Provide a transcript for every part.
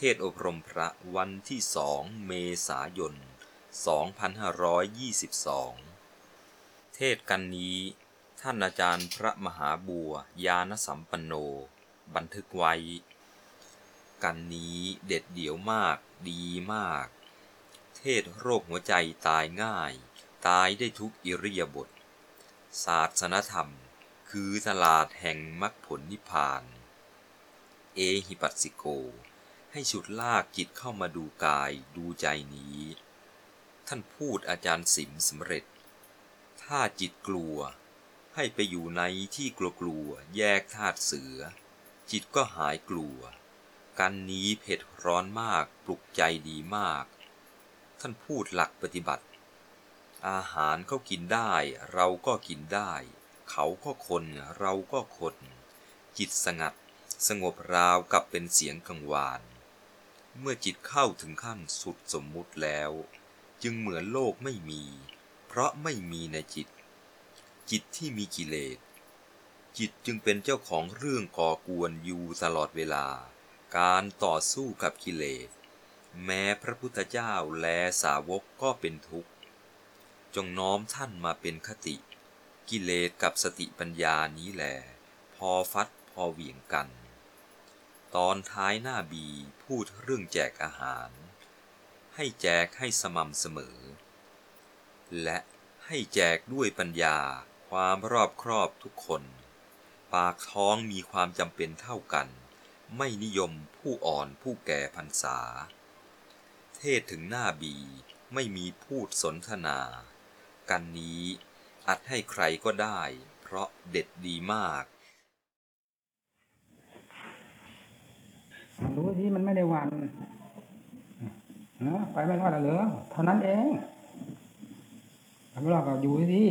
เทศอบรมพระวันที่สองเมษายน 2522 เทศกันนี้ ท่านอาจารย์พระมหาบัวยานสัมปันโน บันทึกไว้ กันนี้เด็ดเดี่ยวมากดีมาก เทศโรคหัวใจตายง่าย ตายได้ทุกอิริยาบถศาสนธรรม คือตลาดแห่งมรรคผลนิพพาน เอหิปัสสิโก ให้ฉุดลากจิตเข้ามาดูกายดูใจนี้ ท่านพูดอาจารย์สิมสำเร็จ ถ้าจิตกลัว ให้ไปอยู่ในที่กลัวกลัวแยกธาตุเสือ จิตก็หายกลัว กันนี้เผ็ดร้อนมากปลุกใจดีมาก ท่านพูดหลักปฏิบัติ อาหารเขากินได้ เราก็กินได้ เขาก็คนเราก็คน จิตสงัดสงบราวกับเป็นเสียงกังวาน เมื่อจิตเข้าถึงขั้นสุดสมมุติแล้ว จึงเหมือนโลกไม่มี เพราะไม่มีในจิต จิตที่มีกิเลส จิตจึงเป็นเจ้าของเรื่องก่อกวนอยู่ตลอดเวลา การต่อสู้กับกิเลส แม้พระพุทธเจ้าและสาวกก็เป็นทุกข์ จงน้อมท่านมาเป็นคติ กิเลสกับสติปัญญานี้แหลพอฟัดพอเหวี่ยงกัน ตอนท้ายหน้าบีพูดเรื่องแจกอาหาร ให้แจกให้สม่ำเสมอ และให้แจกด้วยปัญญาความรอบครอบทุกคน ปากท้องมีความจำเป็นเท่ากัน ไม่นิยมผู้อ่อนผู้แก่พรรษา เทศถึงหน้าบีไม่มีพูดสนทนา กันนี้อัดให้ใครก็ได้ เพราะเด็ดดีมาก รู้ที่มันไม่ได้วันเนาะไปไม่รอดเหรอเท่านั้นเองไปไม่รอดก็อยู่ที่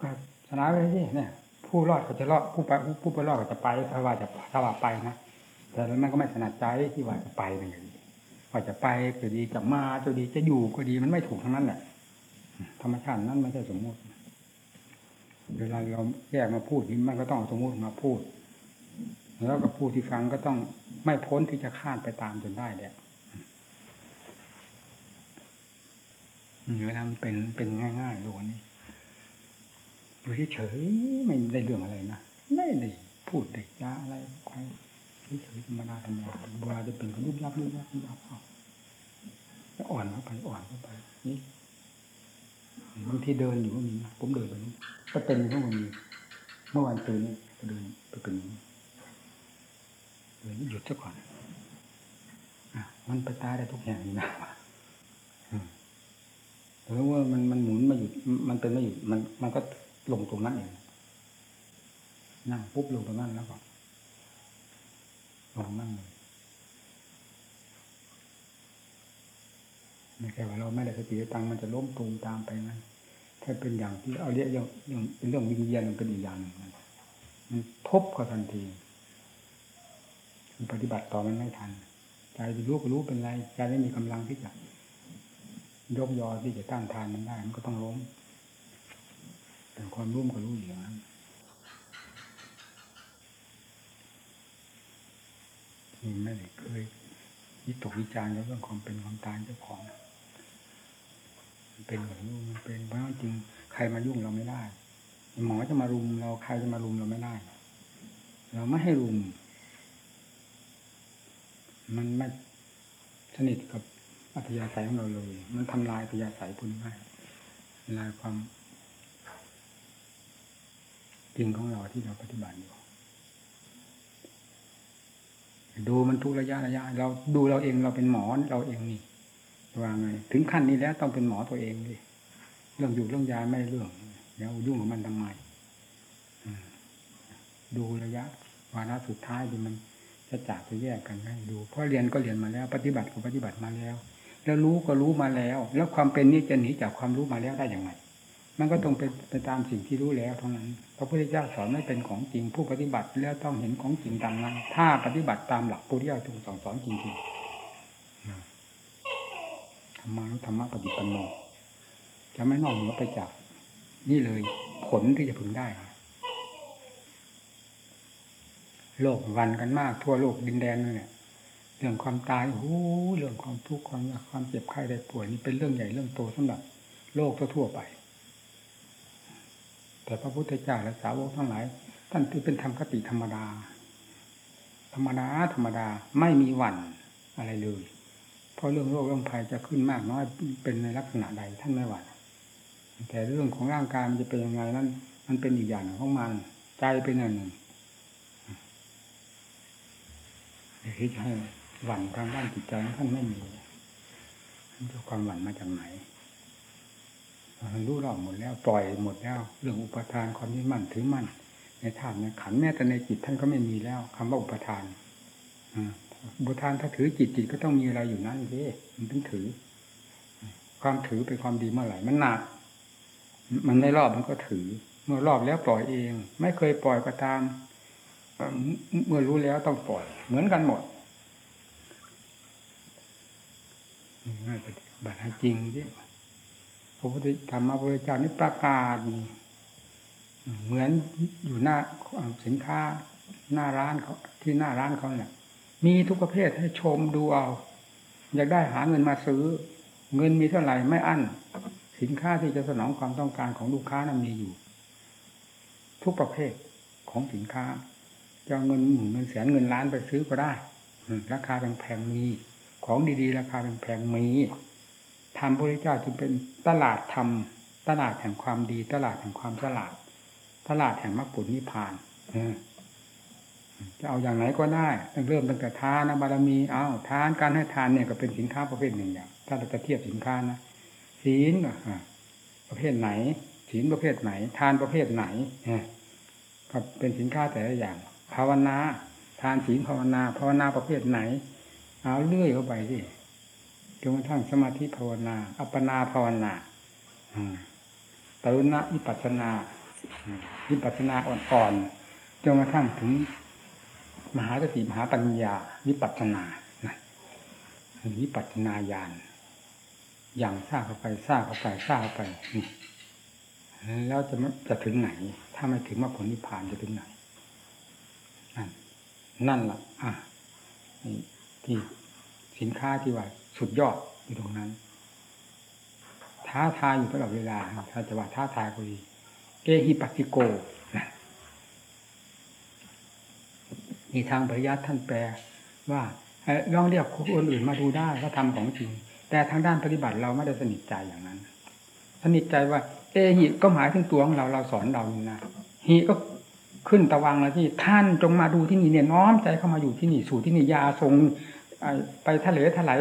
ก็ชนะไปที่เนี่ย ผู้รอดก็จะรอดผู้ไปผู้ไปรอดก็จะไปถ้าว่าจะถ้าว่าไปนะแต่แล้วมันก็ไม่ถนัดใจที่ว่าจะไปเป็นอย่างนี้ว่าจะไปก็ดีจะมาจะดีจะอยู่ก็ดีมันไม่ถูกทั้งนั้นแหละธรรมชาตินั้นไม่ใช่สมมติเวลาเราแยกมาพูดนี่มันก็ต้องสมมติมาพูด แล้วก็ผู้ที่ฟังก็ต้องไม่พ้นที่จะคาดไปตามจนได้แหละเวลามันเป็นเป็นง่ายๆโลกนี้อยู่เฉยๆไม่ได้เรื่องอะไรนะไม่ได้พูดได้ยาอะไรไปเฉยๆธรรมดาธรรมดาเวลาจะเป็นก็ยุบยับยุบยับยุบยับเอาแล้วอ่อนเข้าไปอ่อนเข้าไปนี่บางทีเดินอยู่ก็มีนะผมเดินไปนี่ก็เป็นก็มีเมื่อวันตื่นนี่ก็เดินไปเป็นอย่างนี้เดิน หยุดซะก่อนมันไปตายได้ทุกอย่างนะหรือว่ามันมันหมุนมาหยุด มันเป็นไม่หยุดมันมันก็ลงตรงนั้นเองนั่งปุ๊บลงตรงนั้นแล้วก็ลงนั่งเลยไม่ใช่ว่าเราไม่ได้สติตังมันจะล้มตูมตามไปงั้นถ้าเป็นอย่างที่เอาเรียกอย่างย่างเป็นเรื่องวิญญาณมันเป็นอีกอย่างหนึ่งมันทบก็ทันที ปฏิบัติต่อมันไม่ทันใจรู้ก็รู้เป็นไรใจไม่มีกำลังที่จะยกยอที่จะต้านทานมันได้มันก็ต้องล้มแต่ความรู้ก็รู้อย่างนั้นไม่ได้เคยวิตกวิจารณ์เรื่องความเป็นความตายเจ้าของมันเป็นแบบนี้มันเป็นเพราะจริงใครมายุ่งเราไม่ได้ หมอจะมารุมเราใครจะมารุมเราไม่ได้ เราไม่ให้รุม มันไม่สนิทกับอัธยาศัยของเราเลย มันทำลายอัธยาศัยคุณได้ทำลายความจริงของเราที่เราปฏิบัติอยู่ ดูมันทุกระยะระยะ เราดูเราเองเราเป็นหมอเราเองนี่ว่าไงถึงขั้นนี้แล้วต้องเป็นหมอตัวเองดิเรื่องอยู่เรื่องยาไม่เรื่องแล้วยุ่งกับมันทำไมดูระยะวาระสุดท้ายดูมัน จะจากจะแยกกันให้ดู เพราะเรียนก็เรียนมาแล้ว ปฏิบัติก็ปฏิบัติมาแล้ว แล้วรู้ก็รู้มาแล้ว แล้วความเป็นนี้จะหนีจากความรู้มาแล้วได้อย่างไรมันก็ต้องเป็นไปตามสิ่งที่รู้แล้วเท่านั้น พระพุทธเจ้าสอนไม่เป็นของจริง ผู้ปฏิบัติแล้วต้องเห็นของจริงตามนั้น ถ้าปฏิบัติตามหลักพุทธเจ้าทรงสอนสอนจริงๆธรรมานุธรรมะปฏิปันโนจะไม่นอกเหนือไปจาก นี่เลยผลที่จะพึงได้ โลกวันกันมาก ทั่วโลกดินแดนนี่แหละเรื่องความตายโอ้โหเรื่องความทุกข์ความยากความเจ็บไข้ได้ป่วยนี่เป็นเรื่องใหญ่เรื่องโตสำหรับ โลกทั่วไป แต่พระพุทธเจ้าและสาวกทั้งหลาย ท่านถือเป็นธรรมคติธรรมดา ธรรมดาธรรมดาไม่มีหวั่นอะไรเลยเพราะเรื่องโรคเรื่องภัยจะขึ้นมากน้อยเป็นในลักษณะใดท่านไม่หวั่นแต่เรื่องของร่างกายมันจะเป็นยังไงนั้น มันเป็นอีกอย่างหนึ่งของมัน ใจเป็นอย่างหนึ่ง ที่จะให้หวั่นทางด้านจิตใจท่านไม่มีท่านจะความหวั่นมาจากไหนมันรู้รอบหมดแล้วปล่อยหมดแล้ว เรื่องอุปทานความยึดมั่นถือมั่นในธาตุในขันแม้แต่ในจิตท่านก็ไม่มีแล้วคำว่าอุปทานอ่าอุปทานถ้าถือจิตจิตก็ต้องมีอะไรอยู่นั่นสิมันถึงถือ ความถือเป็นความดีเมื่อไหร่มันหนักมันไม่รอบมันก็ถือ เมื่อรอบแล้วปล่อยเอง ไม่เคยปล่อยก็ตาม เมื่อรู้แล้วต้องปล่อย เหมือนกันหมดง่ายปฏิบัติจริงดิพระพุทธธรรมพระพุทธเจ้านี่ประกาศนี่เหมือนอยู่หน้าสินค้าหน้าร้านเขาที่หน้าร้านเขาเนี่ย มีทุกประเภทให้ชมดูเอา อยากได้หาเงินมาซื้อ เงินมีเท่าไหร่ไม่อั้น สินค้าที่จะสนองความต้องการของลูกค้านั้นมีอยู่ ทุกประเภทของสินค้า จะเอาเงินหมื่นเงินแสนเงินล้านไปซื้อก็ได้ราคาแพงๆมี ของดีๆ ราคาแพงๆมีธรรมพระพุทธเจ้าจึงเป็นตลาดธรรมตลาดแห่งความดี ตลาดแห่งความฉลาด ตลาดแห่งมรรคผลนิพพานจะเอาอย่างไหนก็ได้ตั้งเริ่มตั้งแต่ทานบารมีเอาทานการให้ทานเนี่ยก็เป็นสินค้าประเภทหนึ่งอย่าง ถ้าเราจะเทียบสินค้านะศีลประเภทไหนศีลประเภทไหน ทานประเภทไหนก็เป็นสินค้าแต่ละอย่าง ภาวนาทานศีลภาวนา ภาวนาประเภทไหน เอาเลื่อยเข้าไปสิจนกระทั่งสมาธิภาวนา อัปปนาภาวนาตรุณะวิปัสนาวิปัสนาอ่อนๆจนกระทั่งถึง มหาสติมหาปัญญา วิปัสนาวิปัสนาญาณอย่างซาเข้าไปซาเข้าไปซาเข้าไปแล้วจะม่จะถึงไหน ถ้าไม่ถึงมรรคผลนิพพานจะถึงไหน นั่นล่ะ อะที่สินค้าที่ว่า สุดยอดอยู่ตรงนั้น ท้าทายอยู่ตลอดเวลาถ้าจะว่าท้าทายก็ดีเอหิปัสสิโกนะมีทางปริยัติท่านแปลว่าลองเรียกคนอื่นมาดูได้ว่าทำของจริง แต่ทางด้านปฏิบัติเราไม่ได้สนิทใจอย่างนั้น สนิทใจว่า เอหิก็หมายถึงตัวของเราเราสอนเรานี่นะหิก็ ขึ้นตะวังแล้วที่ท่านจงมาดูที่นี่เนี่ยน้อมใจเข้ามาอยู่ที่นี่สู่ที่นี่ยาทรงไปทะเลถลาย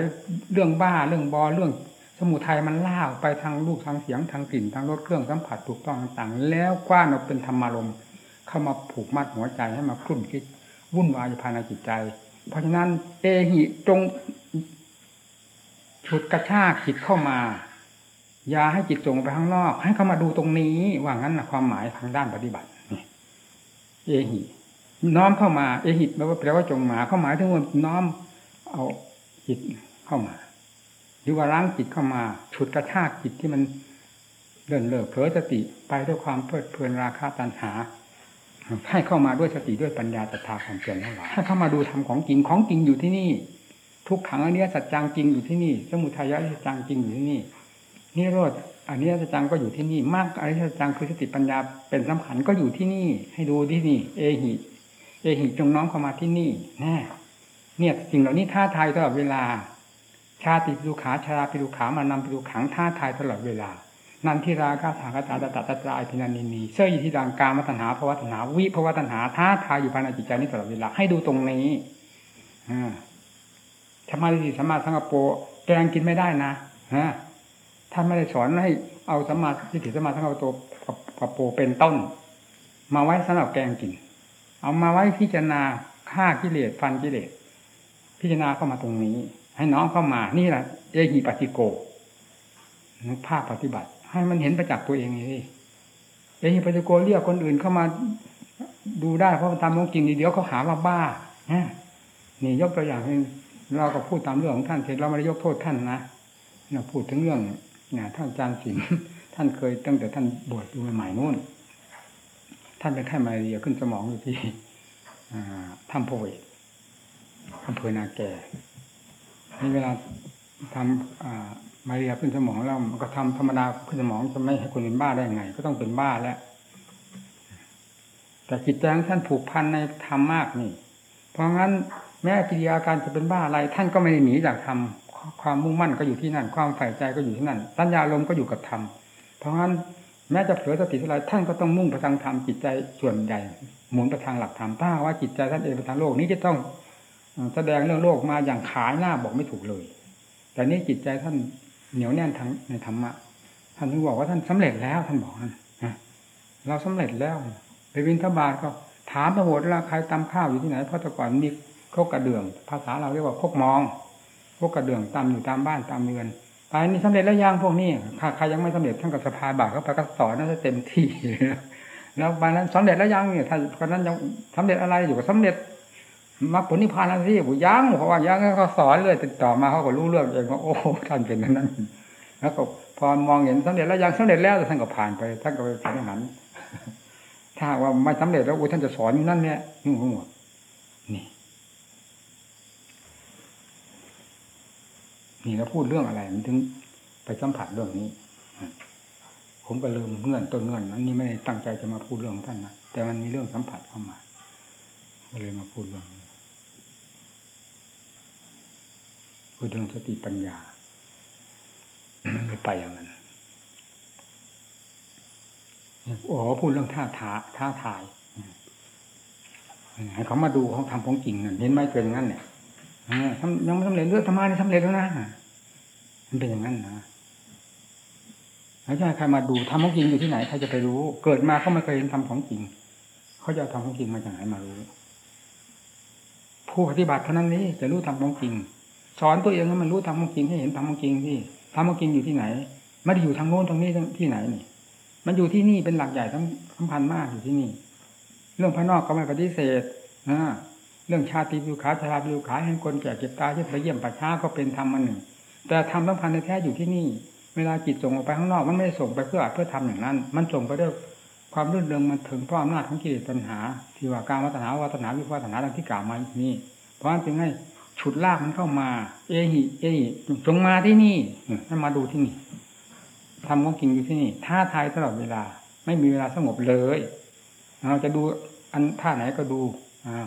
เรื่องบ้าเรื่องบอเรื่องสมุทัยมันล่าไปทางลูกทางเสียงทางกลิ่นทางรสเครื่องสัมผัสถูกต้องต่างๆแล้วกว้านออกเป็นธรรมารมเข้ามาผูกมัดหัวใจให้มาคลุ่นคิดวุ่นวายภายในจิตใจ เพราะฉะนั้นเอหิจงฉุดกระชากจิตเข้ามาอย่าให้จิตส่งไปข้างนอก ให้เข้ามาดูตรงนี้ว่างั้นนะความหมายทางด้านปฏิบัติ เอหิน้อมเข้ามาเอหิแปลว่าแปลว่าจงมาเข้าหมายถึงว่าน้อมเอาจิตเข้ามาหรือว่าล้างจิตเข้ามาฉุดกระชากจิตที่มันเดินเลิกเผลอสติไปด้วยความเพลิดเพลินราคะตัณหา ให้เข้ามาด้วยสติด้วยปัญญาศรัทาความเพียรทั้งหลายให้เข้ามาดูธรรมของจริงของจริงอยู่ที่นี่ ทุกขังอันเนี้ยสัจจังจริงอยู่ที่นี่ สมุทัยะสัจจังจริงอยู่ที่นี่นิโรธ อันนี้ยสัจจังก็อยู่ที่นี่มรรคอริยสัจจังคือสติปัญญาเป็นสำคัญก็อยู่ที่นี่ ให้ดูที่นี่ เอหิเอหิจงน้อมเข้ามาที่นี่แน่เนี่ยสิ่งเหล่านี้ท้าทายตลอดเวลา ชาติปิดุขาชาราปิดุขามานำปิดุขังท้าทายตลอดเวลา นันทิราคาถากตาตตตตรายพินันนินีเสื้อยิทิดังกามตัณหาภวตัณหาวิภวตัณหาท้าทายอยู่ภายในจิตใจนี้ตลอดเวลาให้ดูตรงนี้อ่าธรรมะที่สมมาสังกปแกงกินไม่ได้นะฮะ ท่านไม่ได้สอนให้เอาสมมาทิฏฐิสมมาสังกปรกับโปเป็นต้น มาไว้สำหรับแกงกิน เอามาไว้พิจารณาฆ่ากิเลสฟันกิเลสพิจารณาเข้ามาตรงนี้ ให้น้องเข้ามานี่แหละเอหิปัสสิโกภาคปฏิบัติ ให้มันเห็นประจักษ์ตัวเองนี่เอหิปัสสิโกเรียกคนอื่นเข้ามาดูได้เพราะมันตามของจริงเดี๋ยวเขาหาว่าบ้านี่ยกตัวอย่างให้เราก็พูดตามเรื่องของท่านเสร็จเราไม่ได้ยกโทษท่านนะเราพูดถึงเรื่อง ท่านอาจารย์สิงห์ท่านเคยตั้งแต่ท่านบวชอยู่ใหม่ๆนู่น ท่านเป็นไข้มาเรียขึ้นสมองอยู่ที่ถ้ำโพเวตอำเภอนาแกนี่เวลาทำมาเรียขึ้นสมองแล้วมันก็ทำธรรมดาขึ้นสมองจะไม่ให้คนเป็นบ้าได้ไง ก็ต้องเป็นบ้าแล้วแต่จิตใจของท่านผูกพันในธรรมมากนี่ เพราะงั้นแม้กิริยาการจะเป็นบ้าอะไร ท่านก็ไม่ได้หนีจากธรรม ความมุ่งมั่นก็อยู่ที่นั่น ความใฝ่ใจก็อยู่ที่นั่น สัญญาลมก็อยู่กับธรรม เพราะงั้นแม้จะเผลอสติอะไรท่านก็ต้องมุ่งไปทางธรรมจิตใจส่วนใหญ่หมุนไปทางหลักธรรมถ้าว่าจิตใจท่านเองไปทางโลกนี้จะต้องแสดงเรื่องโลกมาอย่างขายหน้าบอกไม่ถูกเลย แต่นี่จิตใจท่านเหนียวแน่นทางในธรรมะท่านถึงบอกว่าท่านสำเร็จแล้วท่านบอกนะเราสำเร็จแล้ว ไปวินทบาทก็ถามไปหมดแล้วใครตำข้าวอยู่ที่ไหนเพราะแต่ก่อนมีโคกกระเดื่อง ภาษาเราเรียกว่าโคกมอง โคกกระเดื่องตำอยู่ตามบ้านตามเรือนไปนี่สำเร็จแล้วยังพวกนี้ใครยังไม่สำเร็จท่านก็สะพาบาทเข้าไปก็สอนนั่นเต็มที่แล้วไปนั้นสำเร็จแล้วยังเนี่ยท่านคนนั้นยังสำเร็จอะไรอยู่ก็สำเร็จมรรคผลนิพพานแล้วที่ผมยังเพราะว่ายังเขาสอนเลยติดต่อมาเขาก็รู้เรื่องเองว่าโอ้ท่านเป็นนั้น แล้วก็พอมองเห็นสำเร็จแล้วยังสำเร็จแล้วท่านก็ผ่านไปท่านก็ไปผ่านหันถ้าว่าไม่สำเร็จแล้วโอ้ท่านจะสอนอยู่นั่นเนี่ยนี่หัว นี่แล้วพูดเรื่องอะไรมันถึงไปสัมผัสเรื่องนี้ ผมก็ลืมเงื่อนต้นเงื่อนนั้นนี่ไม่ได้ตั้งใจจะมาพูดเรื่องท่านนะแต่มันมีเรื่องสัมผัสเข้ามาก็เลยมาพูดเรื่องพูดเรื่องสติปัญญาไม่ไปอย่างนั้นโอ้พูดเรื่องท่าทาท่าทายให้เขามาดูเขาทำของจริงนั่นเห็นไหมเป็นงนั้นเนี่ย ยังไม่สำเร็จเรื่องธรรมะนี่สำเร็จแล้วนะมันเป็นอย่างนั้นนะแล้วจะใครมาดูทำของจริงอยู่ที่ไหนใครจะไปรู้ เกิดมาเขาไม่เคยเห็นทำของจริง เขาจะทำของจริงมาจากไหนมารู้ ผู้ปฏิบัติเท่านั้นนี้จะรู้ทำของจริง สอนตัวเองให้มันรู้ทำของจริงให้เห็นทำของจริงที่ทำของจริงอยู่ที่ไหนไม่ได้อยู่ทางโน้นตรงนี้ที่ไหนนี่ มันอยู่ที่นี่เป็นหลักใหญ่สำคัญมากอยู่ที่นี่ เรื่องภายนอกก็ไม่ปฏิเสธนะ เรื่องชาติวิวขาชาวิวขาเห็นคนแก่เจ็บตายเจ็บไปเยี่ยมปัจฉาก็เป็นธรรมอันหนึ่ง แต่ธรรมสำคัญในแท้อยู่ที่นี่ เวลาจิตส่งออกไปข้างนอกมันไม่ได้ส่งไปเพื่อเพื่อทำอย่างนั้น มันส่งไปด้วยความรื่นเริงมันถึงเพราะอำนาจของกิเลสปัญหา ที่ว่าการวัฒนาวัฒนาวิวัฒนาดังที่กล่าวมานี่ เพราะฉะนั้นจึงให้ฉุดลากมันเข้ามา เอหิเอหิจงมาที่นี่ให้มาดูที่นี่ทำของจริงอยู่ที่นี่ท่าทายตลอดเวลา ไม่มีเวลาสงบเลย เราจะดูอันท่าไหนก็ดูอ่า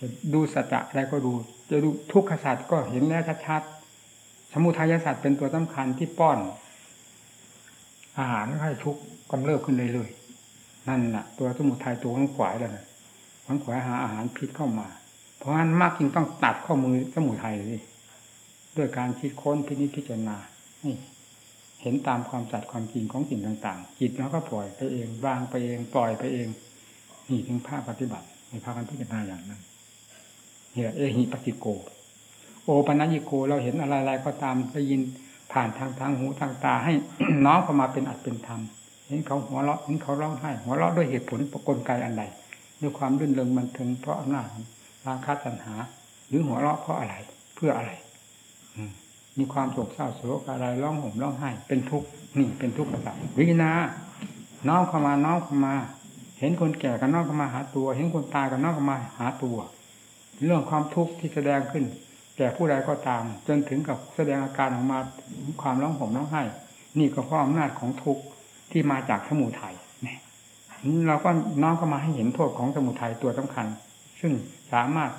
จะดูสัจจะอะไรก็ดู จะดูทุกขศาสตร์ก็เห็นแล้วชัดๆสมุทัยศาสตร์เป็นตัวสำคัญที่ป้อน อาหารให้ทุกกำเริบขึ้นเรื่อยๆนั่นแหละตัวสมุทัยตัวข้างขวายแล้วนะข้างขวายหาอาหารพิษเข้ามา เพราะฉะนั้นมากจริงต้องตัดข้อมือสมุทัยเลยด้วยการคิดค้นพินิจพิจารณานี่เห็นตามความจัดความจริงของสิ่งต่าง ๆ จิตแล้วก็ปล่อยไปเองวางไปเองปล่อยไปเอง นี่ถึงภาคปฏิบัติในภาคการพิจารณาอย่างนั้น เนี่ยเอหิปฏิโก โอปัญญิโกเราเห็นอะไรๆก็ตามได้ยินผ่านทางทางหูทางตาให้น้อมเข้ามาเป็นอัดเป็นธรรมเห็นเขาหัวเราะเห็นเขาร้องไห้หัวเราะด้วยเหตุผลประกลไกอันใดด้วยความรื่นเริงมันถึงเพราะอำนาจราคะตัณหา หรือหัวเราะเพราะอะไรเพื่ออะไรมีความโศกเศร้าโศกอะไรร้องห่มร้องไห้ เป็นทุกข์นี่เป็นทุกข์กระสับวินาน้อมเข้ามาน้อมเข้ามา เห็นคนแก่กันน้อมเข้ามาหาตัว เห็นคนตายกันน้อมเข้ามาหาตัว เรื่องความทุกข์ที่แสดงขึ้นแก่ผู้ใดก็ตาม จนถึงกับแสดงอาการออกมาความร้องห่มร้องไห้ นี่ก็เพราะอำนาจของทุกข์ที่มาจากสมุทัยเนี่ยเราก็น้อมเข้ามาให้เห็นโทษของสมุทัยตัวสำคัญ ซึ่งสามารถ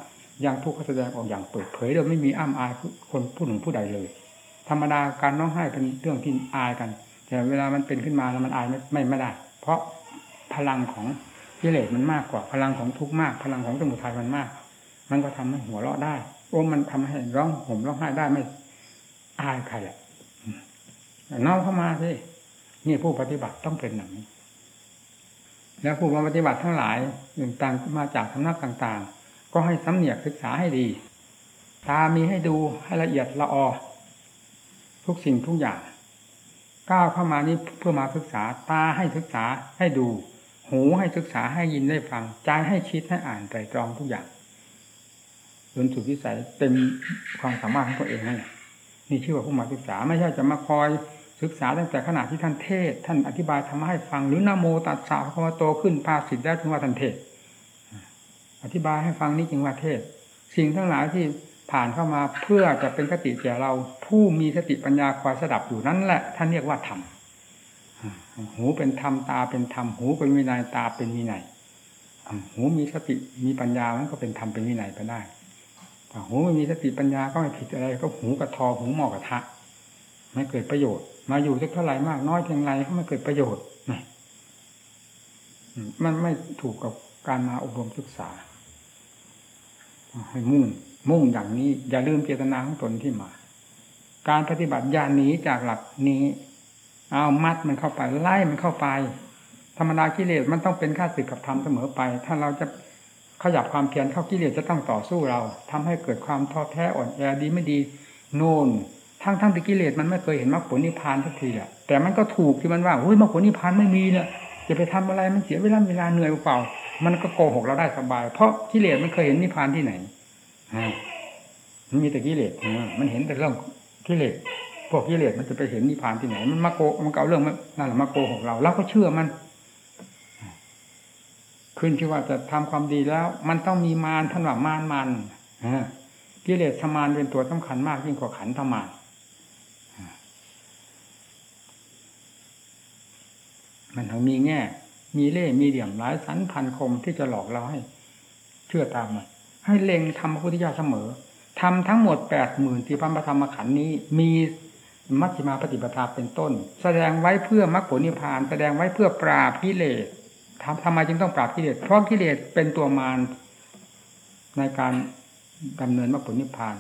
ยังทุกข์แสดงออกอย่างเปิดเผยโดยไม่มีอ้ำอายคนผู้หนึ่งผู้ใดเลย ธรรมดาการร้องไห้เป็นเรื่องที่อายกัน แต่เวลามันเป็นขึ้นมาแล้วมันอายไม่ไม่ไม่ได้ เพราะพลังของกิเลสมันมากกว่าพลังของทุกข์มาก พลังของสมุทัยมันมาก มันก็ทำให้หัวเราะได้ โอ้มันทำให้ร้องห่มร้องไห้ได้ไม่อายใครอะน้องเข้ามาสินี่ผู้ปฏิบัติต้องเป็นอย่างนี้ แล้วผู้ปฏิบัติทั้งหลายต่างมาจากสำนักต่าง ๆ ก็ให้สำเนียกศึกษาให้ดี ตามีให้ดูให้ละเอียดละออทุกสิ่งทุกอย่าง ก้าวเข้ามานี้เพื่อมาศึกษา ตาให้ศึกษาให้ดู หูให้ศึกษาให้ยินได้ฟัง ใจให้คิดให้อ่านไตรตรองทุกอย่าง จนสุดวิสัยเต็มความสามารถของตัวเองนั่นแหละนี่ชื่อว่าผู้มาศึกษาไม่ใช่จะมาคอยศึกษาตั้งแต่ขณะที่ท่านเทศ ท่านอธิบายทำให้ฟังหรือนโมตัสสะพระคัมโตขึ้นภาสิทธิ์ได้ถึงว่าท่านเทศ อธิบายให้ฟังนี่จึงว่าเทศ สิ่งทั้งหลายที่ผ่านเข้ามาเพื่อจะเป็นคติแก่เรา ผู้มีสติปัญญาคอยสดับอยู่นั่นแหละท่านเรียกว่าธรรมหูเป็นธรรมตาเป็นธรรมหูเป็นวินัยตาเป็นวินัยหูมีสติมีปัญญามันก็เป็นธรรมเป็นวินัยไปได้ หูไม่มีสติปัญญาก็ไม่ผิดอะไรก็หูกระทอหูหมอกระทะ ไม่เกิดประโยชน์ มาอยู่สักเท่าไหร่มากน้อยเพียงไรก็ไม่เกิดประโยชน์มันไม่ถูกกับการมาอบรมศึกษา ให้มุ่ง มุ่งอย่างนี้ อย่าลืมเจตนาของตนที่มา การปฏิบัติอย่าหนีจากหลักนี้ เอามัดมันเข้าไปไล่มันเข้าไป ธรรมดากิเลสมันต้องเป็นข้าศึกกับธรรมเสมอไป ถ้าเราจะ ขยับความเพียรเข้ากิเลสจะต้องต่อสู้เราทำให้เกิดความท้อแท้อ่อนแอดีไม่ดีโน่นทั้งทั้งที่กิเลสมันไม่เคยเห็นมรรคผลนิพพานสักทีแหละแต่มันก็ถูกที่มันว่าเฮ้ยมรรคผลนิพพานไม่มีเนี่ยจะไปทำอะไรมันเสียเวลาเวลาเหนื่อยเปล่า มันก็โกหกเราได้สบาย เพราะกิเลสมันเคยเห็นนิพพานที่ไหนมันมีแต่กิเลสมันเห็นแต่เรื่องกิเลสพวกกิเลสมันจะไปเห็นนิพพานที่ไหน มันมาโกมันเอาเรื่องนั่นแหละมาโกหกเราเราก็เชื่อมัน ขึ้นที่ว่าจะทำความดีแล้ว มันต้องมีมารท่านว่ามารมันกิเลสสมานเป็นตัวสำคัญมากยิ่งกว่าขันธมารมันทั้งมีแง่ มีเล่มีเหลี่ยมหลายสันพันคมที่จะหลอกเราให้ เชื่อตามมันให้เล็งทำพระพุทธเจ้าเสมอทำทั้งหมดแปดหมื่นที่พระธรรมขันธ์นี้ มีมัชฌิมาปฏิปทาเป็นต้น แสดงไว้เพื่อมรรคผลนิพพาน แสดงไว้เพื่อปราบกิเลส ทำทำไมจึงต้องปราบกิเลสเพราะกิเลสเป็นตัวมารในการดำเนินมรรคผลนิพพาน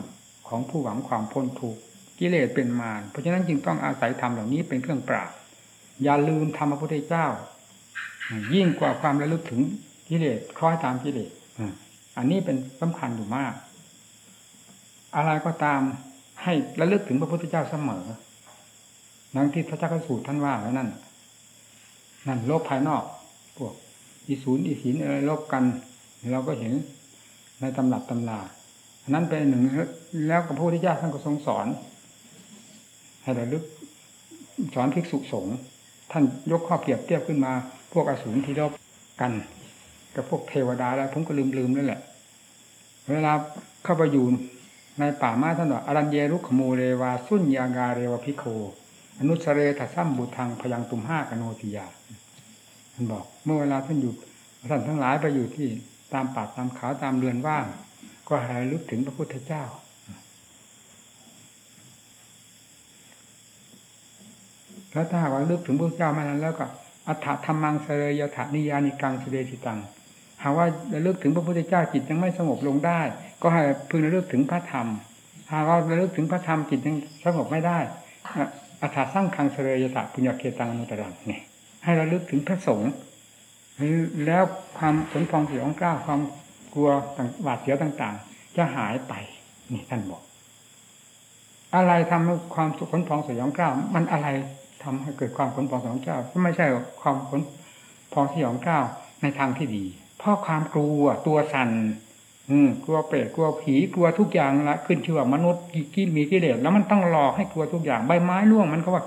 ของผู้หวังความพ้นทุกข์กิเลสเป็นมารเพราะฉะนั้นจึงต้องอาศัยธรรมเหล่านี้เป็นเครื่องปราบอย่าลืมธรรมพระพุทธเจ้า ยิ่งกว่าความระลึกถึงกิเลสคล้อยตามกิเลสอันนี้เป็นสำคัญอยู่มาก อะไรก็ตามให้ระลึกถึงพระพุทธเจ้าเสมอนังที่พระเจ้าสูตรท่านว่าแล้วนั่นนั่นโลกภายนอก พวกอีศูนย์อีศีลอะไรลบกัน เราก็เห็นในตำรับตำราอันนั้นเป็นหนึ่งแล้วกับพระพุทธเจ้าท่านก็ทรงสอน ให้ระลึกสอนภิกษุสงฆ์ท่านยกข้อเปรียบเทียบขึ้นมา พวกอสูรที่รบกัน กับพวกเทวดาแล้วผมก็ลืมลืมนั่นแหละ เวลาเข้าไปอยู่ในป่าไม้ท่านบอกอรัญเยรุขโมเรวาสุญญากาเรวพิโค อนุสเรถัซัมบุทังพยังตุมห้ากโนติยา ท่านบอก เมื่อเวลาท่านอยู่ท่านทั้งหลายไปอยู่ที่ตามป่าตามเขาตามเรือนว่าง ก็ให้ลึกถึงพระพุทธเจ้า แล้วถ้าว่าลึกถึงพระพุทธเจ้ามานั้น แล้วก็อัฏฐธรรมังเสรยถานิยานิกังสเดชิตังหากว่าระลึกถึงพระพุทธเจ้าจิตยังไม่สงบลงได้ ก็ให้พึงระลึกถึงพระธรรม หากว่าระลึกถึงพระธรรมจิตยังสงบไม่ได้อัฏฐสร้างคังเสรยถาปุญญเคตังอนุตรังเนี่ย ให้ระลึกถึงพระสงฆ์แล้วความสนฟองเสียงกล้าความกลัวหวาดเสียวต่าง ๆ จะหายไปนี่ท่านบอก อะไรทำให้ความสุขขนฟองเสียองกล้ามันอะไรทำให้เกิดความขนพองสองเจ้าก็ไม่ใช่ความขนพองเสียองเจ้าในทางที่ดี เพราะความกลัวตัวสัน่นอืมกลัวเปรตกลัวผีกลัวทุกอย่างละขึ้นชื่อว่ามนุษย์กี่มีกิเลสแล้วมันต้องหลอกให้กลัวทุกอย่างใบไม้ร่วงมันก็ว่า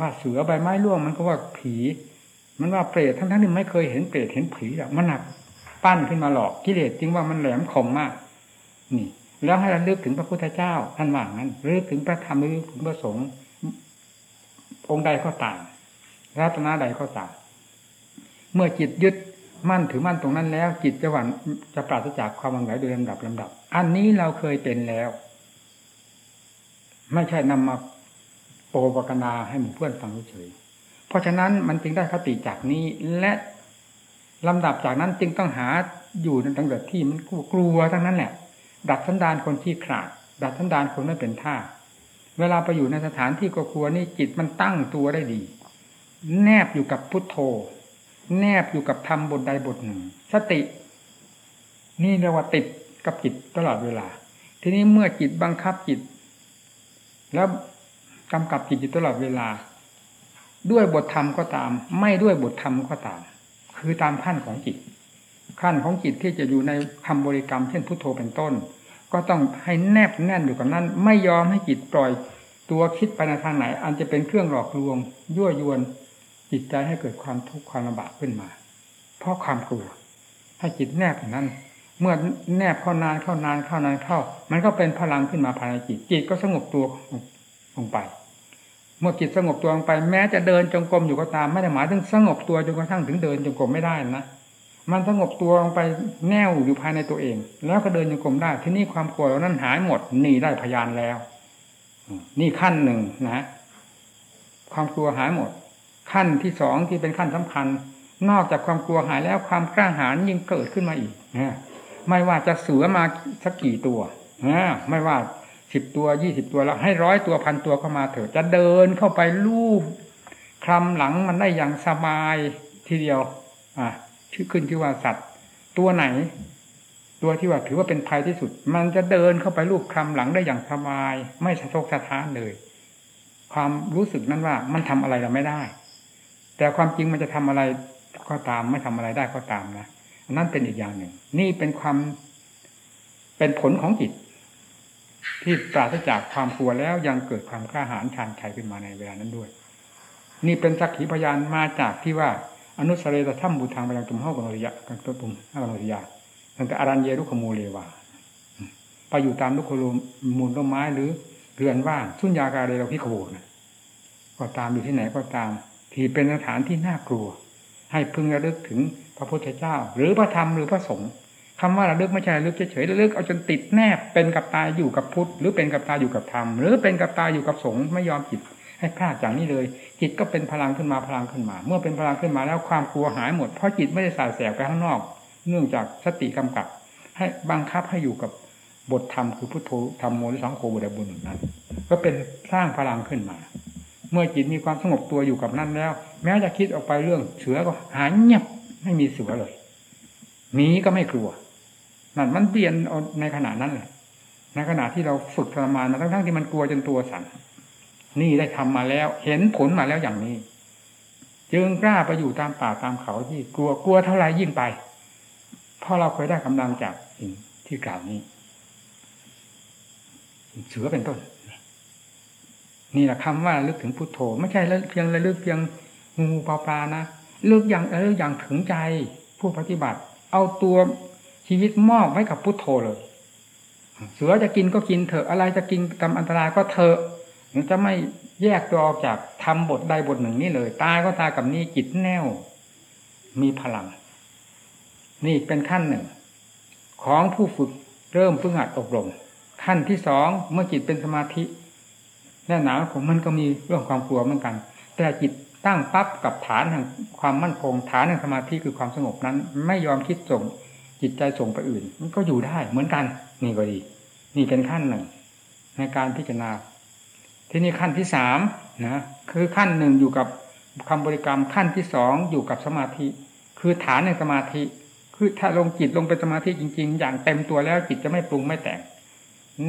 ว่าเสือใบไม้ร่วงมันก็ว่าผี มันว่าเปรตทั้งทั้งที่ไม่เคยเห็นเปรตเห็นผีอะมันหนักปั้นขึ้นมาหลอกกิเลสจริงว่ามันแหลมคมมาก นี่ แล้วให้เราเลือกถึงพระพุทธเจ้าท่านว่างั้นเลือกถึงพระธรรมเลือกถึงพระสงฆ์องค์ใดก็ตามรัตนาใดก็ตามเมื่อจิตยึดมั่นถือมั่นตรงนั้นแล้ว จิตจะหวันจะปราศจากความวังไหวโดยลำดับลำดับ อันนี้เราเคยเป็นแล้ว ไม่ใช่นำมา โปรปกนาให้หมู่เพื่อนฟังเฉยเพราะฉะนั้นมันจึงได้คติจากนี้และลำดับจากนั้นจึงต้องหาอยู่ในตั้งแต่ที่มันกลัวทั้งนั้นแหละ ดัดสันดานคนที่ขาด ดัดสันดานคนไม่เป็นท่า เวลาไปอยู่ในสถานที่กลัวนี่จิตมันตั้งตัวได้ดี แนบอยู่กับพุทโธ แนบอยู่กับธรรมบทใดบทหนึ่ง สติ นี่เรียกว่าติดกับจิตตลอดเวลา ทีนี้เมื่อจิตบังคับจิต แล้ว กำกับจิตอยู่ตลอดเวลา ด้วยบทธรรมก็ตาม ไม่ด้วยบทธรรมก็ตาม คือตามขั้นของจิต ขั้นของจิตที่จะอยู่ในคำบริกรรมเช่นพุทโธเป็นต้น ก็ต้องให้แนบแน่นอยู่กับนั้น ไม่ยอมให้จิตปล่อย ตัวคิดไปในทางไหน อันจะเป็นเครื่องหลอกลวง ยั่วยวนจิตใจให้เกิดความทุกข์ความลำบากขึ้นมา เพราะความกลัวให้จิตแนบอย่างนั้น เมื่อแนบเข้านานเข้านานเข้านานเข้า มันก็เป็นพลังขึ้นมาภายในจิต จิตก็สงบตัว ลงไป เมื่อจิตสงบตัวลงไป แม้จะเดินจงกรมอยู่ก็ตามไม่ได้หมายถึงสงบตัวจนกระทั่งถึงเดินจงกรมไม่ได้นะมันสงบตัวลงไปแน่วอยู่ภายในตัวเอง แล้วก็เดินจงกรมได้ ที่นี่ความกลัวเรานั้นหายหมดนี่ได้พยานแล้วนี่ขั้นหนึ่งนะความกลัวหายหมด ขั้นที่สองที่เป็นขั้นสำคัญ นอกจากความกลัวหายแล้วความกล้าหาญยิ่งเกิดขึ้นมาอีกนะไม่ว่าจะเสือมาสักกี่ตัวนะไม่ว่า สิบตัวยี่สิบตัวแล้วให้ร้อยตัวพันตัวเข้ามาเถอะจะเดินเข้าไปลูบคลำหลังมันได้อย่างสบายทีเดียว อะชื่อขึ้นชื่อว่าสัตว์ ตัวไหน ตัวที่ว่าถือว่าเป็นภัยที่สุด มันจะเดินเข้าไปลูบคลำหลังได้อย่างสบาย ไม่สะทกสะท้านเลย ความรู้สึกนั้นว่ามันทำอะไรเราไม่ได้ แต่ความจริงมันจะทำอะไรก็ตามไม่ทำอะไรได้ก็ตามนะนั่นเป็นอีกอย่างหนึ่ง นี่เป็นความเป็นผลของจิต ที่ปราศจากความกลัวแล้วยังเกิดความกล้าหาญชาญชัยขึ้นมาในเวลานั้นด้วย นี่เป็นสักขีพยานมาจากที่ว่าอนุสเรตถ้ำบูทางไปยังตุมห้ากนริยะกันตัวตุมห้ากนริยะตั้งแต่อารัญเยรุขโมเลวาไปอยู่ตามลุกโคลมูลต้นไม้หรือเรือนว่างสุญญากาเรเราพิขโวนะก็ตามอยู่ที่ไหนก็ตาม ที่เป็นสถานที่น่ากลัว ให้พึงระลึกถึงพระพุทธเจ้า หรือพระธรรมหรือพระสงฆ์ คำว่าระลึกไม่ใช่ระลึกเฉยๆระลึกเอาจนติดแนบเป็นกับตาอยู่กับพุทธหรือเป็นกับตาอยู่กับธรรมหรือเป็นกับตาอยู่กับสงฆ์ไม่ยอมจิตให้พลาดจากนี้เลย จิตก็เป็นพลังขึ้นมาพลังขึ้นมา เมื่อเป็นพลังขึ้นมาแล้วความกลัวหายหมดเพราะจิตไม่ได้สายแสบไปข้างนอก เนื่องจากสติกำกับ ให้บังคับให้อยู่กับบทธรรมคือพุทโธธรรมโมหรือสังโฆบุญบุญนั้น ก็เป็นสร้างพลังขึ้นมา เมื่อจิตมีความสงบตัวอยู่กับนั่นแล้ว แม้จะคิดออกไปเรื่องเสือก็หายเงียบไม่มีเสือเลยมีก็ไม่กลัว นั่นมันเปลี่ยนในขณะนั้นเลยในขณะที่เราฝึกทรมานมาทั้งๆที่มันกลัวจนตัวสั่นนี่ได้ทำมาแล้ว เห็นผลมาแล้วอย่างนี้ จึงกล้าไปอยู่ตามป่าตามเขาที่กลัวกลัวเท่าไรยิ่งไปเพราะเราเคยได้กำลังจากสิ่งที่กล่าวนี้เสือเป็นต้น นี่แหละคำว่าลึกถึงพุทโธ ไม่ใช่เพียงระลึกเพียงงูปลาปลานะลึกอย่างเอออย่างถึงใจผู้ปฏิบัติ เอาตัว ชีวิตมอบไว้กับพุทโธเลย เสือจะกินก็กินเถอะอะไรจะกินกรรมอันตรายก็เถอะจะไม่แยกตัวออกจากทำบทใดบทหนึ่งนี่เลย ตายก็ตายกับนี้จิตแน่ว มีพลัง นี่เป็นขั้นหนึ่ง ของผู้ฝึกเริ่มฝึกหัดอบรม ขั้นที่สองเมื่อจิตเป็นสมาธิแน่หนาของมันก็มีเรื่องความกลัวเหมือนกัน แต่จิตตั้งปั๊บกับฐานแห่งความมั่นคงฐานแห่งสมาธิคือความสงบนั้น ไม่ยอมคิดส่ง จิตใจส่งไปอื่น มันก็อยู่ได้เหมือนกัน นี่ก็ดี นี่เป็นขั้นหนึ่ง ในการพิจารณา ที่นี่ขั้นที่สามนะคือขั้นหนึ่งอยู่กับคำบริกรรมขั้นที่สองอยู่กับสมาธิ คือฐานในสมาธิคือถ้าลงจิตลงเป็นสมาธิจริง ๆ อย่างเต็มตัวแล้วจิตจะไม่ปรุงไม่แต่ง